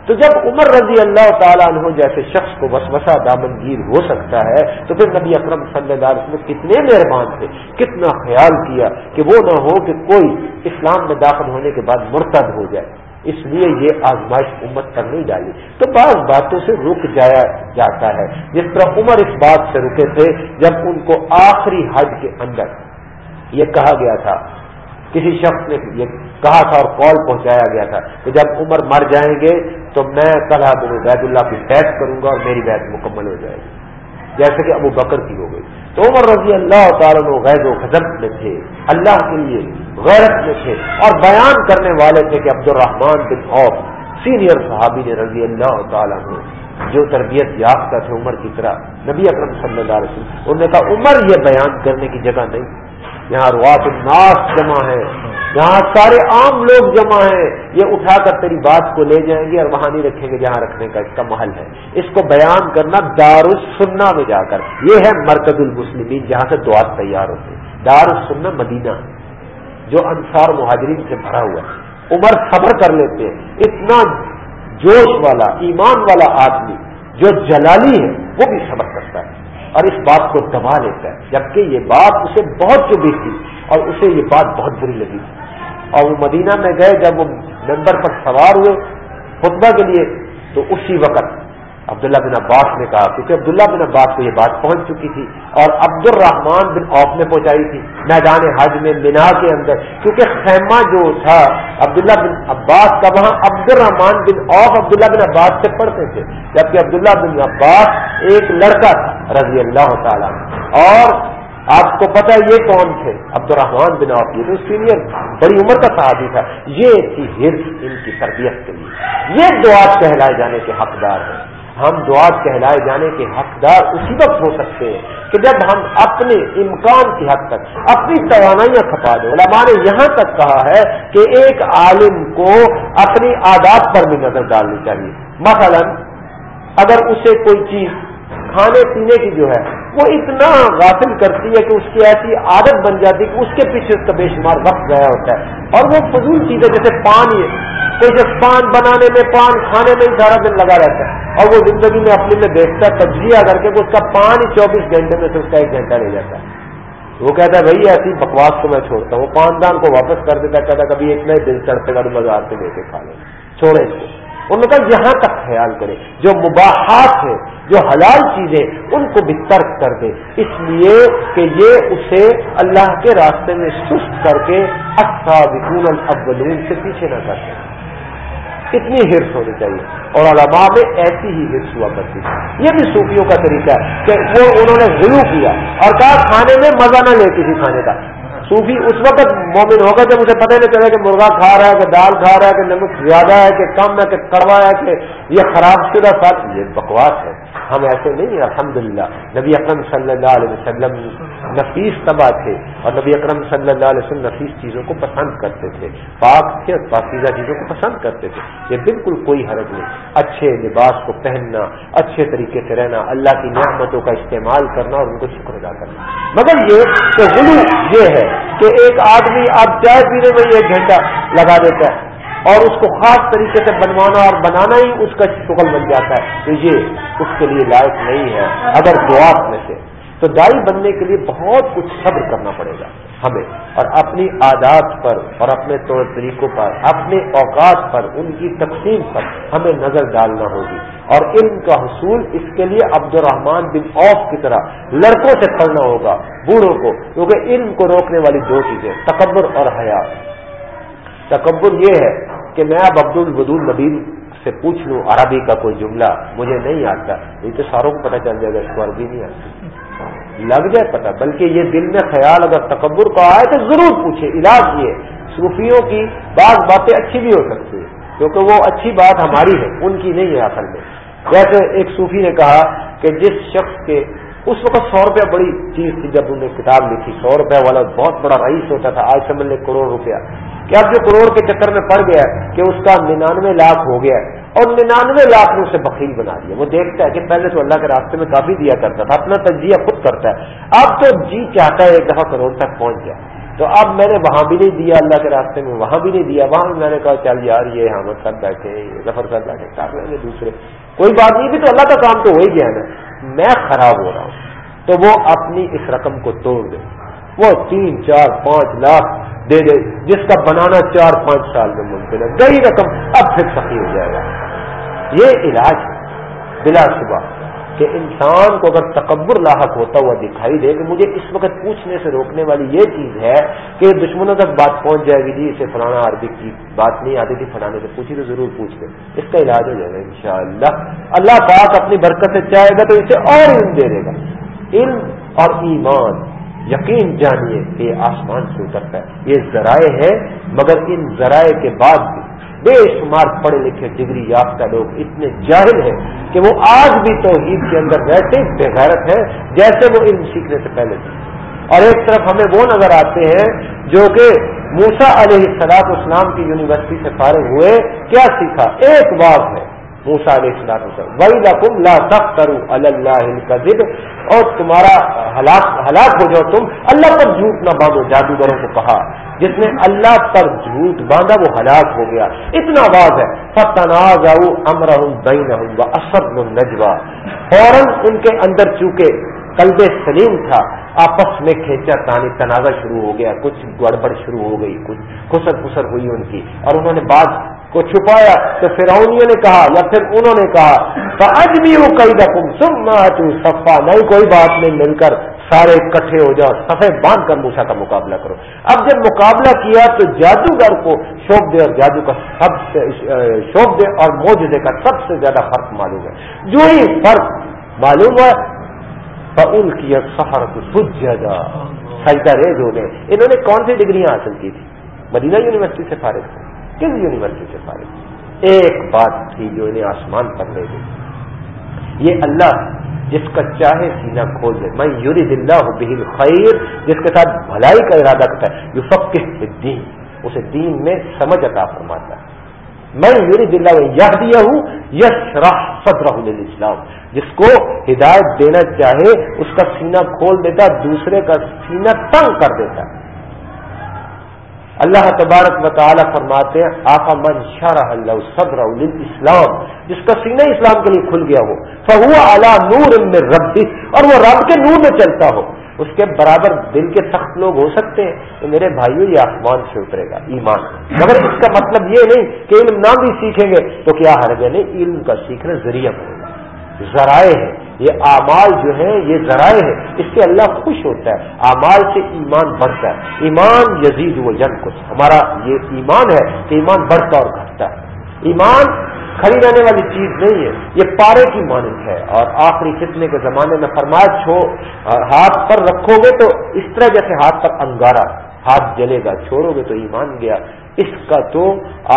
تو جب عمر رضی اللہ تعالیٰ عنہ جیسے شخص کو وسوسہ دامنگیر ہو سکتا ہے، تو پھر نبی اکرم صلی اللہ علیہ وسلم کتنے مہربان تھے، کتنا خیال کیا کہ وہ نہ ہو کہ کوئی اسلام میں داخل ہونے کے بعد مرتد ہو جائے۔ اس لیے یہ آزمائش امت پر نہیں ڈالی تو بعض باتوں سے رک جایا جاتا ہے۔ جس طرح عمر اس بات سے رکے تھے جب ان کو آخری حج کے اندر یہ کہا گیا تھا۔ کسی شخص نے یہ کہا تھا اور کال پہنچایا گیا تھا کہ جب عمر مر جائیں گے تو میں کل بن عبید اللہ کی بیت کروں گا اور میری بیت مکمل ہو جائے گی۔ جیسے کہ ابو بکر کی ہو گئی۔ تو عمر رضی اللہ تعالیٰ غیر و غضب میں تھے، اللہ کے لیے غیرت میں تھے اور بیان کرنے والے تھے کہ عبد الرحمان بن اور سینئر صحابی نے رضی اللہ تعالیٰ جو تربیت یافتہ تھے عمر کی طرح، نبی اکرم صلی اللہ علیہ وسلم، انہوں نے کہا عمر یہ بیان کرنے کی جگہ نہیں۔ یہاں روات الناس جمع ہے، یہاں سارے عام لوگ جمع ہیں، یہ اٹھا کر تیری بات کو لے جائیں گے اور وہاں نہیں رکھیں گے جہاں رکھنے کا اس کا محل ہے۔ اس کو بیان کرنا دار السنہ میں جا کر۔ یہ ہے مرکز المسلمین جہاں سے دعات تیار ہوتے ہیں دار السنہ مدینہ، جو انصار مہاجرین سے بھرا ہوا ہے۔ عمر صبر کر لیتے ہیں۔ اتنا جوش والا، ایمان والا آدمی جو جلالی ہے، وہ بھی صبر اور اس بات کو دبا لیتا ہے، جبکہ یہ بات اسے بہت چبھی تھی اور اسے یہ بات بہت بری لگی۔ اور وہ مدینہ میں گئے، جب وہ ممبر پر سوار ہوئے خطبہ کے لیے، تو اسی وقت عبداللہ بن عباس نے کہا، کیونکہ عبداللہ بن عباس کو یہ بات پہنچ چکی تھی اور عبد الرحمان بن اوف نے پہنچائی تھی میدان حج میں مینا کے اندر۔ کیونکہ خیمہ جو تھا عبداللہ بن عباس کا وہاں عبد الرحمان بن اوف عبداللہ بن عباس سے پڑھتے تھے، جبکہ عبداللہ بن عباس ایک لڑکا تھا۔ رضی اللہ تعالیٰ اور آپ کو پتا یہ کون تھے؟ عبد الرحمان بن عوف، یہ تو سینئر بڑی عمر کا صحابی تھا۔ یہ تھی ہرس، ان کی تربیت کے لیے۔ یہ دعا کہلائے جانے کے حقدار ہیں۔ ہم دعا کہلائے جانے کے حقدار اسی وقت ہو سکتے ہیں کہ جب ہم اپنے امکان کی حد تک اپنی توانائیاں کھپا دیں۔ علماء نے یہاں تک کہا ہے کہ ایک عالم کو اپنی عادات پر بھی نظر ڈالنی چاہیے۔ مثلا اگر اسے کوئی چیز کھانے پینے کی جو ہے، وہ اتنا غافل کرتی ہے کہ اس کی ایسی عادت بن جاتی ہے کہ اس کے پیچھے اس کا بے شمار وقت گیا ہوتا ہے۔ اور وہ فضول چیزیں، جیسے پانی کوئی جب پان بنانے میں، پان کھانے میں ہی سارا دن لگا رہتا ہے۔ اور وہ زندگی میں اپنے میں دیکھتا ہے تجزیہ کر کے اس کا پانی چوبیس گھنٹے میں سے اس کا ایک گھنٹہ لے جاتا ہے۔ وہ کہتا ہے، بھائی ایسی بکواس کو میں چھوڑتا ہوں۔ پاندان کو واپس کر دیتا ہے، کہتا کبھی اتنا ہی دل چڑھتے گا بازار سے لے کے کھا لیں چھوڑے اس کو۔ ان نے کہا یہاں تک خیال کرے جو مباحات ہے جو حلال چیزیں، ان کو بھی ترک کر دے۔ اس لیے کہ یہ اسے اللہ کے راستے میں سست کر کے اصابقون الاولون سے پیچھے نہ کر سکے کتنی ہرس ہونی چاہیے۔ اور علماء میں ایسی ہی ہرس ہوا کرتی۔ یہ بھی صوفیوں کا طریقہ ہے کہ وہ انہوں نے غلو کیا اور کہا، کھانے میں مزہ نہ لیتی تھی کھانے کا۔ صوفی اس وقت مومن ہوگا جب اسے پتہ نہیں چلے کہ مرغا کھا رہا ہے، کہ دال کھا رہا ہے، کہ نمک زیادہ ہے، کہ کم ہے، کہ کڑوا ہے، کہ یہ خراب شدہ ساتھ یہ بکواس ہے۔ ہم ایسے نہیں الحمد للہ نبی اکرم صلی اللہ علیہ وسلم نفیس تباہ تھے اور نبی اکرم صلی اللہ علیہ وسلم نفیس چیزوں کو پسند کرتے تھے۔ پاک تھے اور پاکیزہ چیزوں کو پسند کرتے تھے۔ یہ بالکل کوئی حرج نہیں۔ اچھے لباس کو پہننا، اچھے طریقے سے رہنا، اللہ کی نعمتوں کا استعمال کرنا اور ان کو شکر ادا کرنا۔ مگر یہ کہ غلو یہ ہے کہ ایک آدمی اب چائے پینے میں ایک گھنٹہ لگا دیتا ہے۔ اور اس کو خاص طریقے سے بنوانا اور بنانا ہی اس کا شکل بن جاتا ہے۔ تو یہ اس کے لیے لائق نہیں ہے۔ اگر دعا میں سے، تو دائی بننے کے لیے بہت کچھ صبر کرنا پڑے گا۔ ہمیں اور اپنی عادات پر اور اپنے طور طریقوں پر، اپنے اوقات پر، ان کی تقسیم پر ہمیں نظر ڈالنا ہوگی۔ اور علم کا حصول اس کے لیے عبد الرحمان بن اوف کی طرح لڑکوں سے پڑھنا ہوگا، بوڑھوں کو، کیونکہ علم کو روکنے والی دو چیزیں، تکبر اور حیات تکبر یہ ہے کہ میں اب عبد البدول نبیل سے پوچھ لوں، عربی کا کوئی جملہ، مجھے نہیں آتا۔ یہ تو ساروں کو پتہ چل جائے گا، اس کو عربی نہیں آتی لگ جائے پتہ، بلکہ یہ دل میں خیال، اگر تکبر کا آئے تو ضرور پوچھے۔ علاج یہ صوفیوں کی بعض باتیں اچھی بھی ہو سکتی ہیں، کیونکہ وہ اچھی بات ہماری ہے، ان کی نہیں ہے اصل میں۔ جیسے ایک صوفی نے کہا کہ جس شخص کے اس وقت سو روپیہ بڑی چیز تھی جب انہوں نے کتاب لکھی، سو روپیہ والا بہت بڑا رئیس ہوتا تھا، آج سمجھ لے کروڑ روپیہ۔ کہ اب جو کروڑ کے چکر میں پڑ گیا کہ اس کا ننانوے لاکھ ہو گیا اور ننانوے لاکھ نے اسے بخیل بنا دیا۔ وہ دیکھتا ہے کہ پہلے تو اللہ کے راستے میں کافی دیا کرتا تھا، اپنا تجزیہ خود کرتا ہے۔ اب تو جی چاہتا ہے ایک دفعہ کروڑ تک پہنچ گیا تو اب میں نے وہاں بھی نہیں دیا اللہ کے راستے میں، وہاں بھی نہیں دیا۔ وہاں میں نے کہا، چل یار، یہ ہم سب بیٹھے ظفر سب بیٹھے کر لیں گے دوسرے۔ کوئی بات نہیں بھی تو اللہ کا کام تو ہو ہی گیا نا۔ میں خراب ہو رہا ہوں۔ تو وہ اپنی اس رقم کو توڑ دے۔ وہ تین، چار، پانچ لاکھ دے دے، جس کا بنانا چار، پانچ سال میں ممکن ہے۔ گئی رقم اب پھر سخی ہو جائے گا۔ یہ علاج بلا شبہ۔ کہ انسان کو اگر تکبر لاحق ہوتا ہوا دکھائی دے کہ مجھے اس وقت پوچھنے سے روکنے والی یہ چیز ہے کہ دشمنوں تک بات پہنچ جائے گی جی اسے فلانا عربی کی بات نہیں آتی تھی، فلانے سے پوچھی تو ضرور پوچھ لیں اس کا علاج ہو جائے گا انشاءاللہ۔ اللہ پاک اپنی برکت سے چاہے گا تو اسے اور علم دے دے گا۔ علم اور ایمان، یقین جانیے کہ یہ آسمان سے اترتا ہے۔ یہ ذرائع ہے مگر ان ذرائع کے بعد بھی بے شمار پڑھے لکھے ڈگری یافتہ لوگ اتنے جاہل ہیں کہ وہ آج بھی توحید کے اندر ویسے بےغیرت ہے جیسے وہ علم سیکھنے سے پہلے تھے۔ اور ایک طرف ہمیں وہ نظر آتے ہیں جو کہ موسا علیہ السلاط اسلام کی یونیورسٹی سے فارغ ہوئے، کیا سیکھا؟ ایک بات ہے۔ موسا علیہ السلام وہی لکم لا کروں اللہ کا اور تمہارا ہلاک ہلاک ہو جاؤ تم، اللہ پر جھوٹ نہ باندھو، جادوگروں کو کہا، جس نے اللہ پر جھوٹ باندھا وہ ہلاک ہو گیا۔ اتنا باز ہے فتناز امر بین اسد نجوا فوراً ان کے اندر چونکہ قلب سلیم تھا، آپس میں کھینچا تانی تنازع شروع ہو گیا، کچھ گڑبڑ شروع ہو گئی، کچھ خسر خسر ہوئی ان کی، اور انہوں نے بات کو چھپایا تو فرعونیوں نے کہا یا پھر انہوں نے کہا تو آج بھی وہ کئی رقم سم سفا نہیں کوئی بات نہیں مل کر سارے اکٹھے ہو جاؤ سفید باندھ کر موسا کا مقابلہ کرو۔ اب جب مقابلہ کیا تو جادوگر کو شوق دے اور جادو کا سب سے شوق دے اور موجودے کا سب سے زیادہ فرق معلوم ہے۔ جو ہی فرق معلوم ہے ان کی سفر کو سج جگہ سجدہ ریز ہو گئے انہوں نے کون سی ڈگریاں حاصل کی تھی مدینہ یونیورسٹی سے فارغ کس یونیورسٹی سے فارغ ایک بات تھی جو انہیں آسمان پر لے گئی۔ یہ اللہ جس کا چاہے سینہ کھول دے۔ میں یوری دلہ ہوں بہل خیر جس کے ساتھ بھلائی کا ارادہ کرتا ہے یو فک دین اسے دین میں سمجھ عطا فرماتا ہے۔ میں یوری دلہ یہ دیا ہوں یش راہ فتر اسلام جس کو ہدایت دینا چاہے، اس کا سینہ کھول دیتا، دوسرے کا سینہ تنگ کر دیتا۔ اللہ تبارک و تعالیٰ فرماتے ہیں، آقا من شارہ اللہ صدر اسلام جس کا سینہ اسلام کے لیے کھل گیا ہو، فہو اعلیٰ نور میں رب اور وہ رب کے نور میں چلتا ہو۔ اس کے برابر دل کے سخت لوگ ہو سکتے ہیں تو میرے بھائیوں یہ آسمان سے اترے گا، ایمان۔ مگر اس کا مطلب یہ نہیں کہ علم نہ بھی سیکھیں گے، تو کیا ہر گئے نہیں علم کا سیکھنا ذریعہ بنے گا۔ ذرائع ہے یہ اعمال جو ہے یہ ذرائع ہے اس سے اللہ خوش ہوتا ہے، اعمال سے ایمان بڑھتا ہے۔ ایمان یزید و جن کچھ ہمارا یہ ایمان ہے کہ ایمان بڑھتا اور گھٹتا ہے۔ ایمان کھڑی رہنے والی چیز نہیں ہے، یہ پارے کی مانند ہے۔ اور آخری فتنے کے زمانے میں فرمایا، چھو، ہاتھ پر رکھو گے تو اس طرح جیسے ہاتھ پر انگارا ہاتھ جلے گا، چھوڑو گے تو ایمان گیا۔ اس کا تو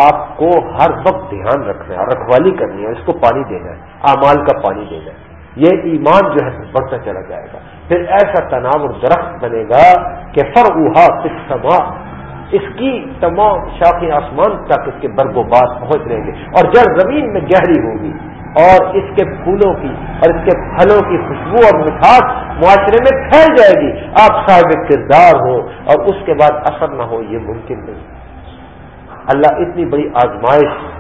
آپ کو ہر وقت دھیان رکھنا ہے، رکھوالی کرنی ہے، اس کو پانی دینا ہے، اعمال کا پانی دینا ہے۔ یہ ایمان جو ہے بڑھتا چلا جائے گا۔ پھر ایسا تناؤ درخت بنے گا کہ فر اوہا سما اس کی تمام شاخی آسمان تک اس کے برگ و بات پہنچ رہیں گے اور جب زمین میں گہری ہوگی۔ اور اس کے پھولوں کی اور اس کے پھلوں کی خوشبو اور مٹھاس معاشرے میں پھیل جائے گی۔ آپ صاحب کردار ہو اور اس کے بعد اثر نہ ہو، یہ ممکن نہیں۔ اللہ اتنی بڑی آزمائش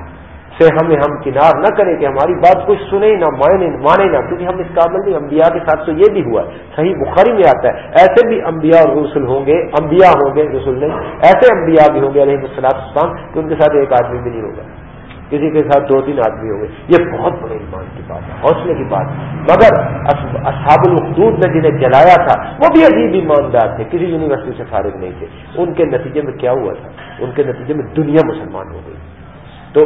سے ہمیں ہم کنار نہ کریں کہ ہماری بات کچھ سنے نہ مانے مانے نہ، کیونکہ ہم اس قابل نہیں، انبیاء کے ساتھ تو یہ بھی ہوا ہے۔ صحیح بخاری میں آتا ہے، ایسے بھی انبیاء اور رسول ہوں گے، انبیاء ہوں گے رسول نہیں، ایسے انبیاء بھی ہوں گے علیہ السلام کہ ان کے ساتھ ایک آدمی بھی نہیں ہوگا۔ کسی کے ساتھ دو تین آدمی ہوں گے۔ یہ بہت بڑے ایمان کی بات ہے، حوصلے کی بات مگر اصحاب الخدود نے جنہیں جلایا تھا، وہ بھی عجیب ایماندار تھے، کسی یونیورسٹی سے فارغ نہیں تھے۔ ان کے نتیجے میں کیا ہوا تھا؟ ان کے نتیجے میں دنیا مسلمان ہو گئی۔ تو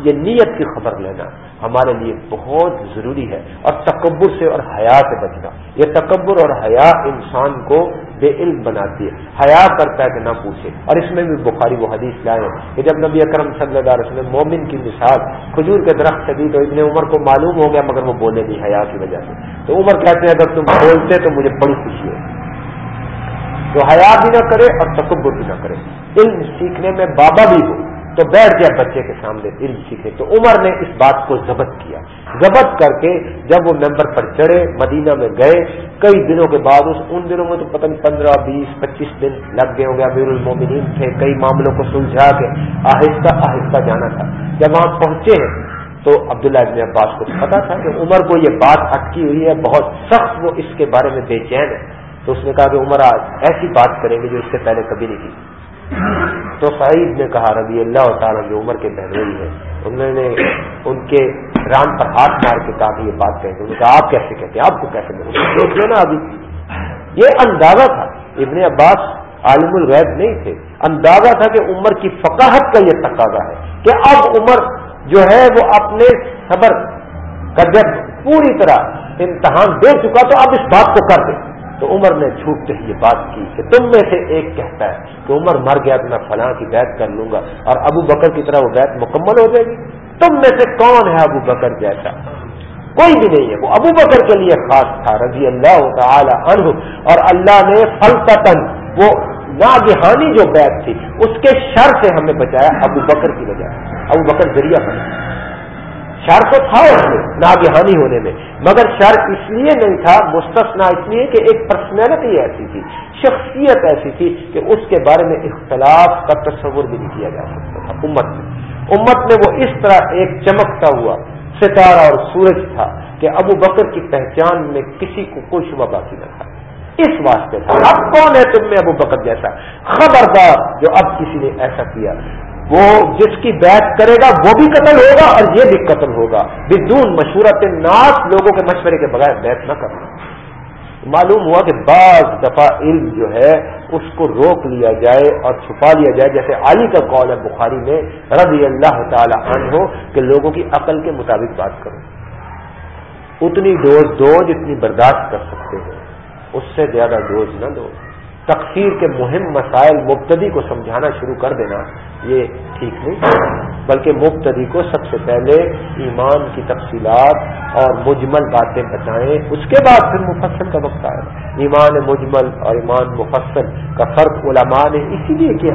یہ نیت کی خبر لینا ہمارے لیے بہت ضروری ہے اور تکبر سے اور حیا سے بچنا۔ یہ تکبر اور حیا انسان کو بے علم بناتی ہے۔ حیا کرتا ہے کہ نہ پوچھے۔ اور اس میں بھی بخاری وہ حدیث لائے ہیں کہ جب نبی اکرم صلی اللہ علیہ وسلم مومن کی مثال کھجور کے درخت سے دی تو ابن عمر کو معلوم ہو گیا مگر وہ بولے نہیں حیا کی وجہ سے۔ تو عمر کہتے ہیں، اگر تم بولتے تو مجھے بڑی خوشی ہو تو حیا بھی نہ کرے اور تکبر بھی نہ کرے۔ علم سیکھنے میں بابا بھی ہو۔ تو بیٹھ گیا بچے کے سامنے علم سیکھے۔ تو عمر نے اس بات کو ضبط کیا۔ ضبط کر کے جب وہ ممبر پر چڑھے، مدینہ میں گئے، کئی دنوں کے بعد اس، ان دنوں میں تو پتہ نہیں پندرہ، بیس، پچیس دن لگ گئے ہوں گے۔ امیر المومنین تھے، کئی معاملوں کو سلجھا کے آہستہ آہستہ جانا تھا۔ جب وہاں پہنچے ہیں تو عبداللہ ابن عباس کو پتا تھا کہ عمر کو یہ بات اٹکی ہوئی ہے، بہت سخت وہ اس کے بارے میں بے چین ہے۔ تو اس نے کہا کہ عمر آج ایسی بات کریں گے جو اس سے پہلے کبھی نہیں کی۔ تو سعید نے کہا رضی اللہ تعالیٰ جو عمر کے بہنوئی ہیں، انہوں نے ان کے ران پر ہاتھ مار کے کہا کہ یہ بات کہیں گے کہا آپ کیسے کہتے ہیں؟ آپ کو کیسے دیکھیے نا ابھی؟ یہ اندازہ تھا، ابن عباس عالم الغیب نہیں تھے، اندازہ تھا کہ عمر کی فقاہت کا یہ تقاضا ہے کہ اب عمر جو ہے وہ اپنے صبر کا جب پوری طرح امتحان دے چکا تو اب اس بات کو کر دیں تو عمر نے چھوٹتے ہی یہ بات کی کہ تم میں سے ایک کہتا ہے کہ عمر مر گیا تو میں فلاں کی بیت کر لوں گا اور ابو بکر کی طرح وہ بیت مکمل ہو جائے گی۔ تم میں سے کون ہے ابو بکر جیسا؟ کوئی بھی نہیں ہے۔ وہ ابو بکر کے لیے خاص تھا، رضی اللہ تعالی عنہ۔ اور اللہ نے فلسطن، وہ ناگہانی جو بیت تھی، اس کے شر سے ہمیں بچایا ابو بکر کی وجہ ابو بکر ذریعہ بنا شر تو تھا اس میں، ناگہانی ہونے میں۔ مگر شر اس لیے نہیں تھا مستثنا اس لیے کہ ایک پرسنالٹی ایسی تھی، شخصیت ایسی تھی کہ اس کے بارے میں اختلاف کا تصور بھی نہیں کیا جا سکتا تھا امت میں۔ امت میں وہ اس طرح ایک چمکتا ہوا ستارہ اور سورج تھا کہ ابو بکر کی پہچان میں کسی کو کوئی شبہ باقی نہ تھا۔ اس واسطے تھا۔ اب کون ہے تم میں ابو بکر جیسا؟ خبردار جو اب کسی نے ایسا کیا۔ وہ جس کی بیت کرے گا وہ بھی قتل ہوگا اور یہ بھی قتل ہوگا۔ بدون مشورت ناس لوگوں کے مشورے کے بغیر بیت نہ کرنا۔ معلوم ہوا کہ بعض دفعہ علم جو ہے اس کو روک لیا جائے اور چھپا لیا جائے، جیسے علی کا قول ہے بخاری میں رضی اللہ تعالی عنہ ہو کہ لوگوں کی عقل کے مطابق بات کرو۔ اتنی ڈوز دو جتنی برداشت کر سکتے ہیں اس سے زیادہ ڈوز نہ دو۔ تقسیر کے مہم مسائل مبتدی کو سمجھانا شروع کر دینا، یہ ٹھیک نہیں۔ بلکہ مبتدی کو سب سے پہلے ایمان کی تفصیلات اور مجمل باتیں بتائیں۔ اس کے بعد پھر مفصل کا وقت آئے ایمان مجمل اور ایمان مفصل کا فرق علماء نے اسی لیے کیا۔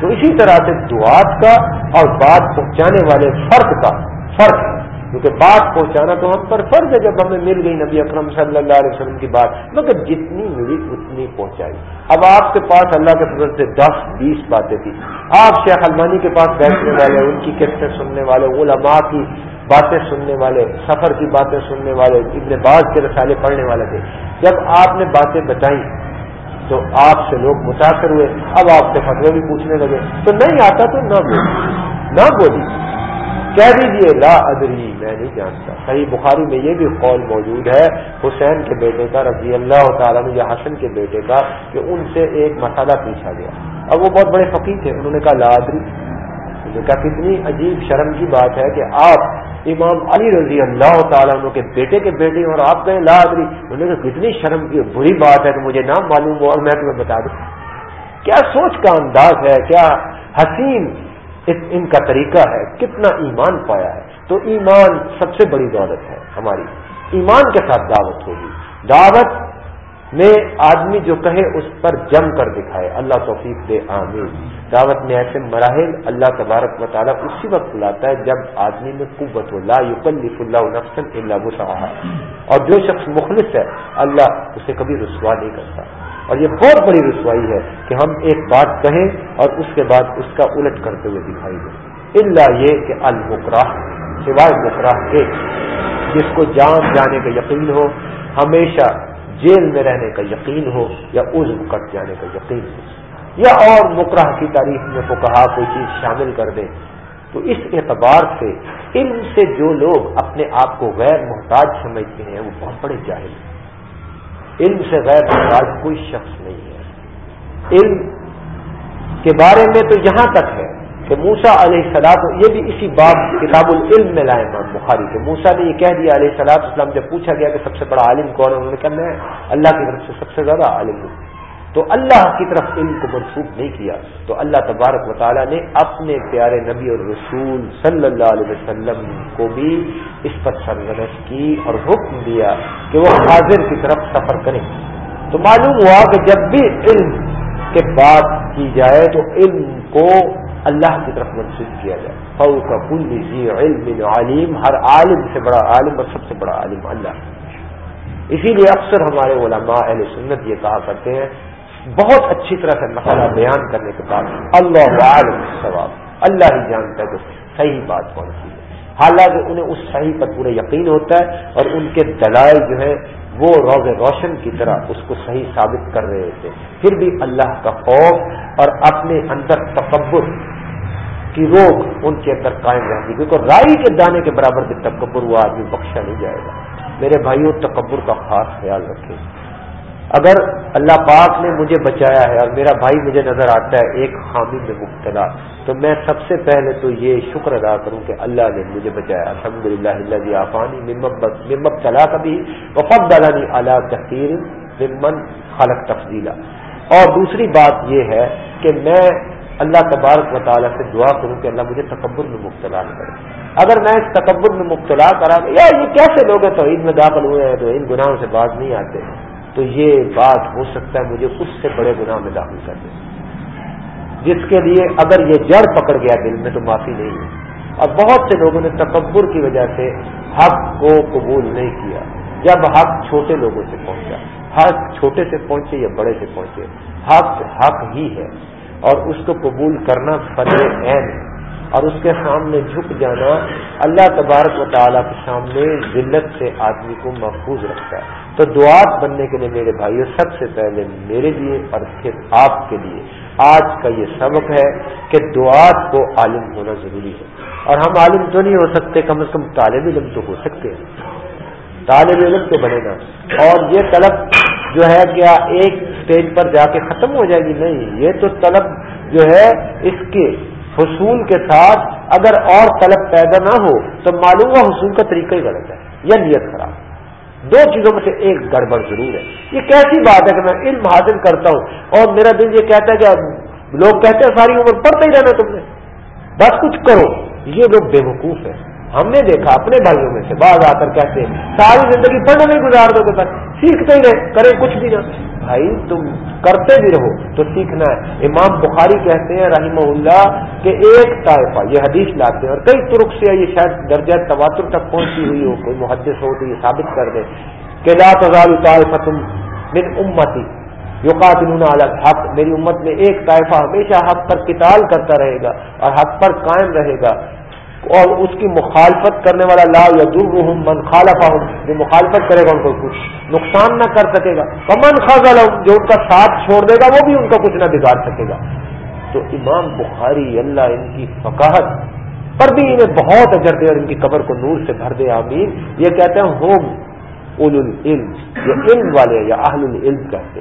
تو اسی طرح سے دعات کا اور بات پہنچانے والے فرق کا فرق ہے۔ کیونکہ بات پہنچانا تو ہم پر فرض ہے جب ہمیں مل گئی نبی اکرم صلی اللہ علیہ وسلم کی بات، مگر جتنی ملی اتنی پہنچائی۔ اب آپ کے پاس اللہ کے فضل سے دس، بیس باتیں تھیں۔ آپ شیخ المانی کے پاس بیٹھنے والے، ان کی قسطیں سننے والے، علماء کی باتیں سننے والے، سفر کی باتیں سننے والے، ابن باز کے رسالے پڑھنے والے تھے۔ جب آپ نے باتیں بتائیں تو آپ سے لوگ متاثر ہوئے۔ اب آپ سے فتوے بھی پوچھنے لگے۔ تو نہیں آتا تو نہ بولی۔ نہ بولی۔ کہہ دیجیے لا ادری، میں نہیں جانتا۔ صحیح بخاری میں یہ بھی قول موجود ہے، حسین کے بیٹے کا، رضی اللہ تعالیٰ یا حسن کے بیٹے کا، کہ ان سے ایک مسئلہ پوچھا گیا۔ اب وہ بہت بڑے فقیر تھے، انہوں نے کہا، لا ادری۔ انہوں نے کہا، کتنی عجیب شرم کی بات ہے کہ آپ امام علی رضی اللہ تعالیٰ عنہ کے بیٹے کے بیٹے اور آپ کہیں لا ادری۔ انہوں نے کہا، کتنی شرم کی، بری بات ہے کہ مجھے نام معلوم ہو اور میں تمہیں بتا دوں۔ کیا سوچ کا انداز ہے؟ کیا حسین ان کا طریقہ ہے، کتنا ایمان پایا ہے۔ تو ایمان سب سے بڑی دولت ہے ہماری۔ ایمان کے ساتھ دعوت ہوگی۔ دعوت میں آدمی جو کہے، اس پر جم کر دکھائے۔ اللہ توفیق دے، آمین۔ دعوت میں ایسے مراحل اللہ تبارک و تعالیٰ اسی وقت لاتا ہے جب آدمی میں قوت ہو۔ لا یقلف اللہ نفسن اللہ وسعہ اور جو شخص مخلص ہے، اللہ اسے کبھی رسوا نہیں کرتا۔ اور یہ بہت بڑی رسوائی ہے کہ ہم ایک بات کہیں اور اس کے بعد اس کا الٹ کرتے ہوئے دکھائی دیں۔ اللہ یہ کہ المکراہ سوائے مکراہ کے، جس کو جان جانے کا یقین ہو، ہمیشہ جیل میں رہنے کا یقین ہو یا عزم کٹ جانے کا یقین ہو۔ یا اور مکرہ کی تاریخ میں کو کہا کوئی چیز شامل کر دیں، تو اس اعتبار سے علم سے جو لوگ اپنے آپ کو غیر محتاج سمجھتے ہیں، وہ بہت بڑے جاہل ہیں۔ علم سے غیر محتاج کوئی شخص نہیں ہے۔ علم کے بارے میں تو یہاں تک ہے کہ موسا علیہ السلام یہ بھی اسی بات کتاب العلم میں لائے امام بخاری کے۔ موسا نے یہ کہہ دیا علیہ السلام، اسلام جب پوچھا گیا کہ سب سے بڑا عالم کون ہے، انہوں نے کہا میں اللہ کی طرف سے سب سے زیادہ عالم ہوں۔ تو اللہ کی طرف علم کو منسوخ نہیں کیا۔ تو اللہ تبارک و تعالیٰ نے اپنے پیارے نبی اور رسول صلی اللہ علیہ وسلم کو بھی اس پر سرگرش کی اور حکم دیا کہ وہ حاضر کی طرف سفر کریں۔ تو معلوم ہوا کہ جب بھی علم کے بات کی جائے تو علم کو اللہ کی طرف منسوخ کیا جائے۔ فو کا کل علم عالم ہر عالم سے بڑا عالم اور سب سے بڑا عالم اللہ۔ اسی لیے اکثر ہمارے علماء اہل سنت یہ کہا کرتے ہیں بہت اچھی طرح سے مسئلہ بیان کرنے کے بعد اللہ عالم ثواب اللہ ہی جانتا ہے کہ صحیح بات کون سی ہے۔ حالانکہ انہیں اس صحیح پر پورے یقین ہوتا ہے اور ان کے دلائل جو ہے وہ روز روشن کی طرح اس کو صحیح ثابت کر رہے تھے پھر بھی اللہ کا خوف اور اپنے اندر تکبر کی روک ان کے اندر قائم رہتی کیونکہ رائی کے دانے کے برابر کے تکبر وہ آدمی بخشا نہیں جائے گا۔ میرے بھائیوں تکبر کا خاص خیال رکھے اگر اللہ پاک نے مجھے بچایا ہے اور میرا بھائی مجھے نظر آتا ہے ایک خامی میں مبتلا، تو میں سب سے پہلے تو یہ شکر ادا کروں کہ اللہ نے مجھے بچایا۔ الحمد للہ اللہ آفانی ممب چلا کبھی وفد دلانی اللہ تحقیر ممن خلق تفضیلا۔ اور دوسری بات یہ ہے کہ میں اللہ تبارک و تعالیٰ سے دعا کروں کہ اللہ مجھے تکبر میں مبتلا نہ کرے۔ اگر میں اس تکبر میں مبتلا کرا، یا یہ کیسے لوگ ہیں تو عید میں داخل ہوئے ہیں تو ان گناہوں سے باز نہیں آتے۔ تو یہ بات ہو سکتا ہے مجھے اس سے بڑے گناہ میں داخل کر دے۔ جس کے لیے اگر یہ جڑ پکڑ گیا دل میں تو معافی نہیں ہے اور بہت سے لوگوں نے تکبر کی وجہ سے حق کو قبول نہیں کیا۔ جب حق چھوٹے لوگوں سے پہنچا۔ حق چھوٹے سے پہنچے یا بڑے سے پہنچے؟ حق حق ہی ہے۔ اور اس کو قبول کرنا فرض عین ہے۔ اور اس کے سامنے جھک جانا اللہ تبارک و تعالیٰ کے سامنے ذلت سے آدمی کو محفوظ رکھتا ہے۔ تو دعات بننے کے لیے میرے بھائیوں سب سے پہلے میرے لیے اور پھر آپ کے لیے۔ آج کا یہ سبق ہے کہ دعات کو عالم ہونا ضروری ہے۔ اور ہم عالم تو نہیں ہو سکتے، کم از کم طالب علم تو ہو سکتے ہیں۔ طالب علم تو بنے گا۔ اور یہ طلب جو ہے کیا ایک اسٹیج پر جا کے ختم ہو جائے گی؟ نہیں، یہ تو طلب جو ہے اس کے حصول کے ساتھ اگر اور طلب پیدا نہ ہو تو معلوم ہوا حصول کا طریقہ ہی غلط ہے۔ یا نیت خراب۔ دو چیزوں میں سے ایک گڑبڑ ضرور ہے۔ یہ کیسی بات ہے کہ میں علم حاصل کرتا ہوں اور میرا دل یہ کہتا ہے کہ لوگ کہتے ہیں ساری عمر پڑھتے ہی رہنا تم نے۔ بس کچھ کرو۔ یہ لوگ بے وقوف ہیں۔ ہم نے دیکھا اپنے بھائیوں میں سے بعض آ کر کہتے ہیں، ساری زندگی پڑھنے میں گزار دو گے، بس سیکھتے ہی رہے کرے کچھ بھی نہ۔ بھائی تم کرتے بھی رہو تو سیکھنا ہے۔ امام بخاری کہتے ہیں رحمہ اللہ کہ ایک طائفہ، یہ حدیث لاتے ہیں، اور کئی ترک سے یہ شاید درجہ تواتر تک پہنچی ہوئی ہو، کوئی محدث ہو تو یہ ثابت کر دے کہ لا تزال طائفہ تم من امتی یوقاتلون علی الحق۔ میری امت میں ایک طائفہ ہمیشہ حق پر قتال کرتا رہے گا اور حق پر قائم رہے گا۔ اور اس کی مخالفت کرنے والا لا یا در من خالفا جو مخالفت کرے گا ان کو کچھ نقصان نہ کر سکے گا۔ کمن خاص جو ان کا ساتھ چھوڑ دے گا، وہ بھی ان کا کچھ نہ بگاڑ سکے گا۔ تو امام بخاری اللہ ان کی فقاہت پر بھی انہیں بہت اجر دے اور ان کی قبر کو نور سے بھر دے، آمین۔ یہ کہتے ہیں ہوم اول العلم یہ علم والے یا اہل العلم کہتے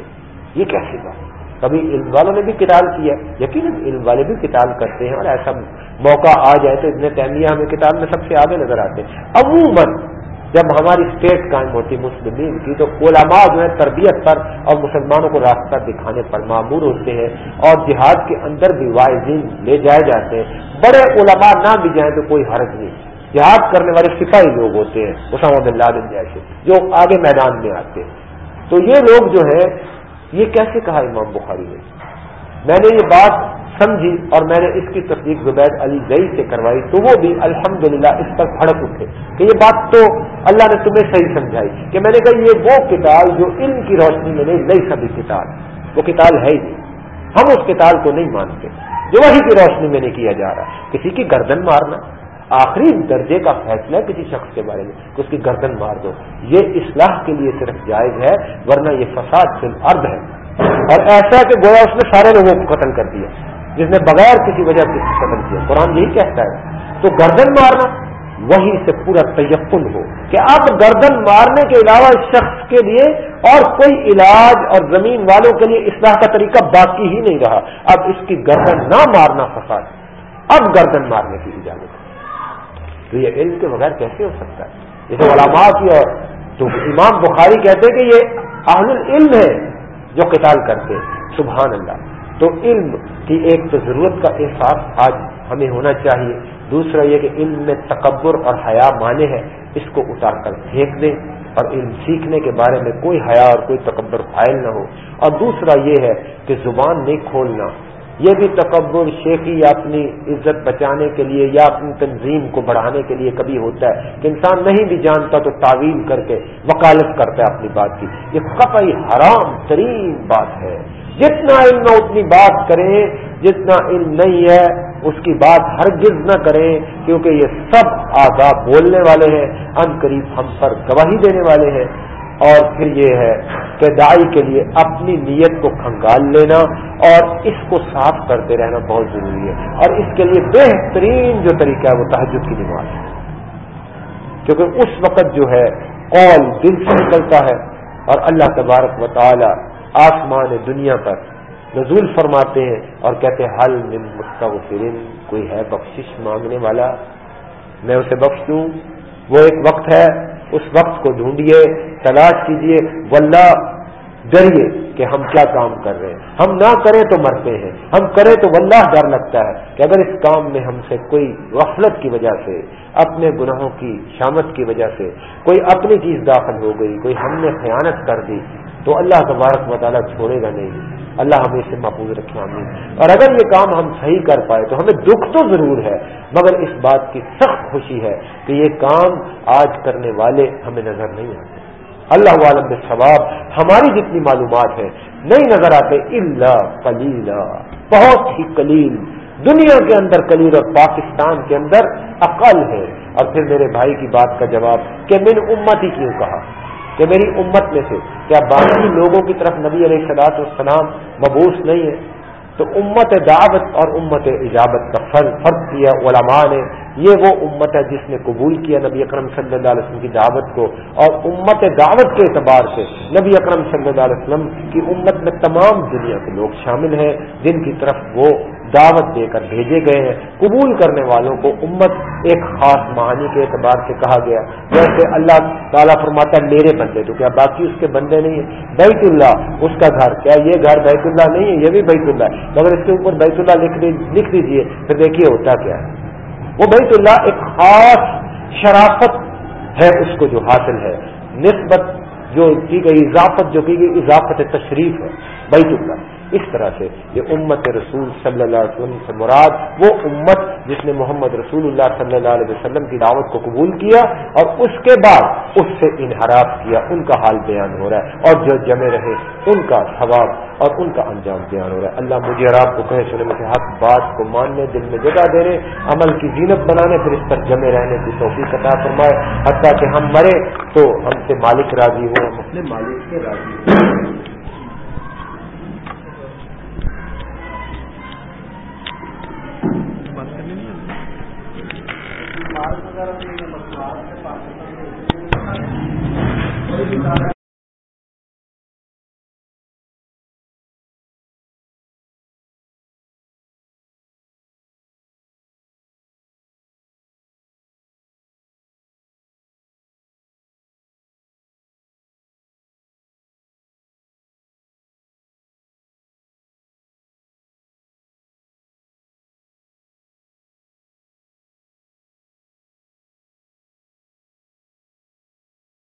یہ کیسی بات کبھی علم والوں نے بھی کتاب کیا یقیناً علم والے بھی کتاب کرتے ہیں اور ایسا موقع آ جائے تو اتنے تہمیہ ہمیں کتاب میں سب سے آگے نظر آتے ہیں۔ عموماً جب ہماری اسٹیٹ قائم ہوتی مسلمین کی تو علماء جو ہے تربیت پر اور مسلمانوں کو راستہ دکھانے پر معمور ہوتے ہیں اور جہاد کے اندر بھی واحدین لے جائے جاتے ہیں۔ بڑے علماء نہ بھی جائیں تو کوئی حرج نہیں۔ جہاد کرنے والے سپاہی لوگ ہوتے ہیں، اسامہ بن لادن جیسے، جو آگے میدان میں آتے ہیں۔ تو یہ لوگ جو ہے یہ کیسے کہا امام بخاری نے؟ میں نے یہ بات سمجھی اور میں نے اس کی تصدیق زبید علی زئی سے کروائی تو وہ بھی الحمدللہ اس پر پھڑک اٹھے کہ یہ بات تو اللہ نے تمہیں صحیح سمجھائی کہ میں نے کہا یہ وہ کتاب جو علم کی روشنی میں نہیں نئی سبھی کتاب، وہ کتاب ہے ہی نہیں۔ ہم اس کتاب کو نہیں مانتے۔ جو وہی کی روشنی میں نہیں کیا جا رہا۔ کسی کی گردن مارنا آخری درجے کا فیصلہ ہے کسی شخص کے بارے میں کہ اس کی گردن مار دو۔ یہ اصلاح کے لیے صرف جائز ہے، ورنہ یہ فساد صرف ارد ہے۔ اور ایسا کہ گویا اس نے سارے لوگوں کو قتل کر دیا، جس نے بغیر کسی وجہ سے قتل کیا۔ قرآن یہی کہتا ہے۔ تو گردن مارنا وہی سے پورا تیقن ہو کہ اب گردن مارنے کے علاوہ اس شخص کے لیے اور کوئی علاج اور زمین والوں کے لیے اصلاح کا طریقہ باقی ہی نہیں رہا۔ اب اس کی گردن نہ مارنا فساد، اب گردن مارنے کی اجازت تو یہ علم کے بغیر کیسے ہو سکتا ہے؟ جیسے علماء کی اور تو امام بخاری کہتے ہیں کہ یہ اہل العلم ہے جو قتال کرتے سبحان اللہ۔ تو علم کی ایک تو ضرورت کا احساس آج ہمیں ہونا چاہیے۔ دوسرا یہ کہ علم میں تکبر اور حیا مانے ہیں اس کو اتار کر پھینک دیں اور علم سیکھنے کے بارے میں کوئی حیا اور کوئی تکبر فائل نہ ہو۔ اور دوسرا یہ ہے کہ زبان نہیں کھولنا یہ بھی تکبر، شیخی یا اپنی عزت بچانے کے لیے یا اپنی تنظیم کو بڑھانے کے لیے کبھی ہوتا ہے کہ انسان نہیں بھی جانتا تو تعویل کر کے وکالت کرتا ہے اپنی بات کی۔ یہ قطعی حرام ترین بات ہے۔ جتنا علم اتنی بات کریں، جتنا علم نہیں ہے، اس کی بات ہرگز نہ کریں، کیونکہ یہ سب آزاد بولنے والے ہیں، ان قریب ہم پر گواہی دینے والے ہیں۔ اور پھر یہ ہے کہ دائی کے لیے اپنی نیت کو کھنگال لینا اور اس کو صاف کرتے رہنا بہت ضروری ہے اور اس کے لیے بہترین جو طریقہ ہے وہ تحجد کی نماز ہے۔ کیونکہ اس وقت جو ہے قول دل سے نکلتا ہے اور اللہ تبارک و تعالی آسمان دنیا پر نزول فرماتے ہیں اور کہتے ہیں، حل من مستغفرین کوئی ہے بخشش مانگنے والا؟ میں اسے بخش دوں۔ وہ ایک وقت ہے اس وقت کو ڈھونڈیے تلاش کیجیے واللہ ڈریے۔ کہ ہم کیا کام کر رہے ہیں۔ ہم نہ کریں تو مرتے ہیں۔ ہم کریں تو واللہ ڈر لگتا ہے کہ اگر اس کام میں ہم سے کوئی غفلت کی وجہ سے، اپنے گناہوں کی شامت کی وجہ سے کوئی اپنی چیز داخل ہو گئی، کوئی ہم نے خیانت کر دی، تو اللہ تبارک مطالعہ چھوڑے گا نہیں۔ اللہ ہمیں اسے محفوظ رکھے، آمین۔ اور اگر یہ کام ہم صحیح کر پائے تو ہمیں دکھ تو ضرور ہے، مگر اس بات کی سخت خوشی ہے کہ یہ کام آج کرنے والے ہمیں نظر نہیں آتے۔ اللہ عالم ثواب، ہماری جتنی معلومات ہے نہیں نظر آتے اللہ کلیلہ بہت ہی کلیل دنیا کے اندر کلیل اور پاکستان کے اندر عقل ہے اور پھر میرے بھائی کی بات کا جواب، کہ من امت ہی کیوں کہا؟ کہ میری امت میں سے، کیا باقی لوگوں کی طرف نبی علیہ صلاحت والسلام مبوس نہیں ہے تو امت دعوت اور امت اجابت کا فرض فرق کیا علماء نے، یہ وہ امت ہے جس نے قبول کیا نبی اکرم صلی اللہ علیہ وسلم کی دعوت کو۔ اور امت دعوت کے اعتبار سے نبی اکرم صلی اللہ علیہ وسلم کی امت میں تمام دنیا کے لوگ شامل ہیں، جن کی طرف وہ دعوت دے کر بھیجے گئے ہیں۔ قبول کرنے والوں کو امت ایک خاص معنی کے اعتبار سے کہا گیا۔ جیسے اللہ تعالیٰ فرماتا ہے، میرے بندے تو کیا باقی اس کے بندے نہیں ہیں؟ بیت اللہ، اس کا گھر۔ کیا یہ گھر بیت اللہ نہیں ہے؟ یہ بھی بیت اللہ۔ ہے مگر اس کے اوپر بیت اللہ لکھ دیجیے پھر دیکھیے ہوتا کیا ہے۔ وہ بیت اللہ ایک خاص شرافت ہے، اس کو جو حاصل ہے۔ نسبت جو کی گئی، اضافت جو کی گئی، اضافت تشریف ہے۔ بیت اللہ۔ اس طرح سے یہ امت رسول صلی اللہ علیہ وسلم سے مراد وہ امت جس نے محمد رسول اللہ صلی اللہ علیہ وسلم کی دعوت کو قبول کیا اور اس کے بعد اس سے انحراف کیا، ان کا حال بیان ہو رہا ہے اور جو جمے رہے ان کا ثواب اور ان کا انجام بیان ہو رہا ہے۔ اللہ مجھے اور آپ کو کہے سنے میں حق بات کو ماننے، دل میں جگہ دینے، عمل کی زینت بنانے، پھر اس پر جمے رہنے کی توفیق عطا فرمائے۔ حتیٰ کہ ہم مرے تو ہم سے مالک راضی ہو ہم اپنے مالک سے راضی ہوں۔ بات کرنے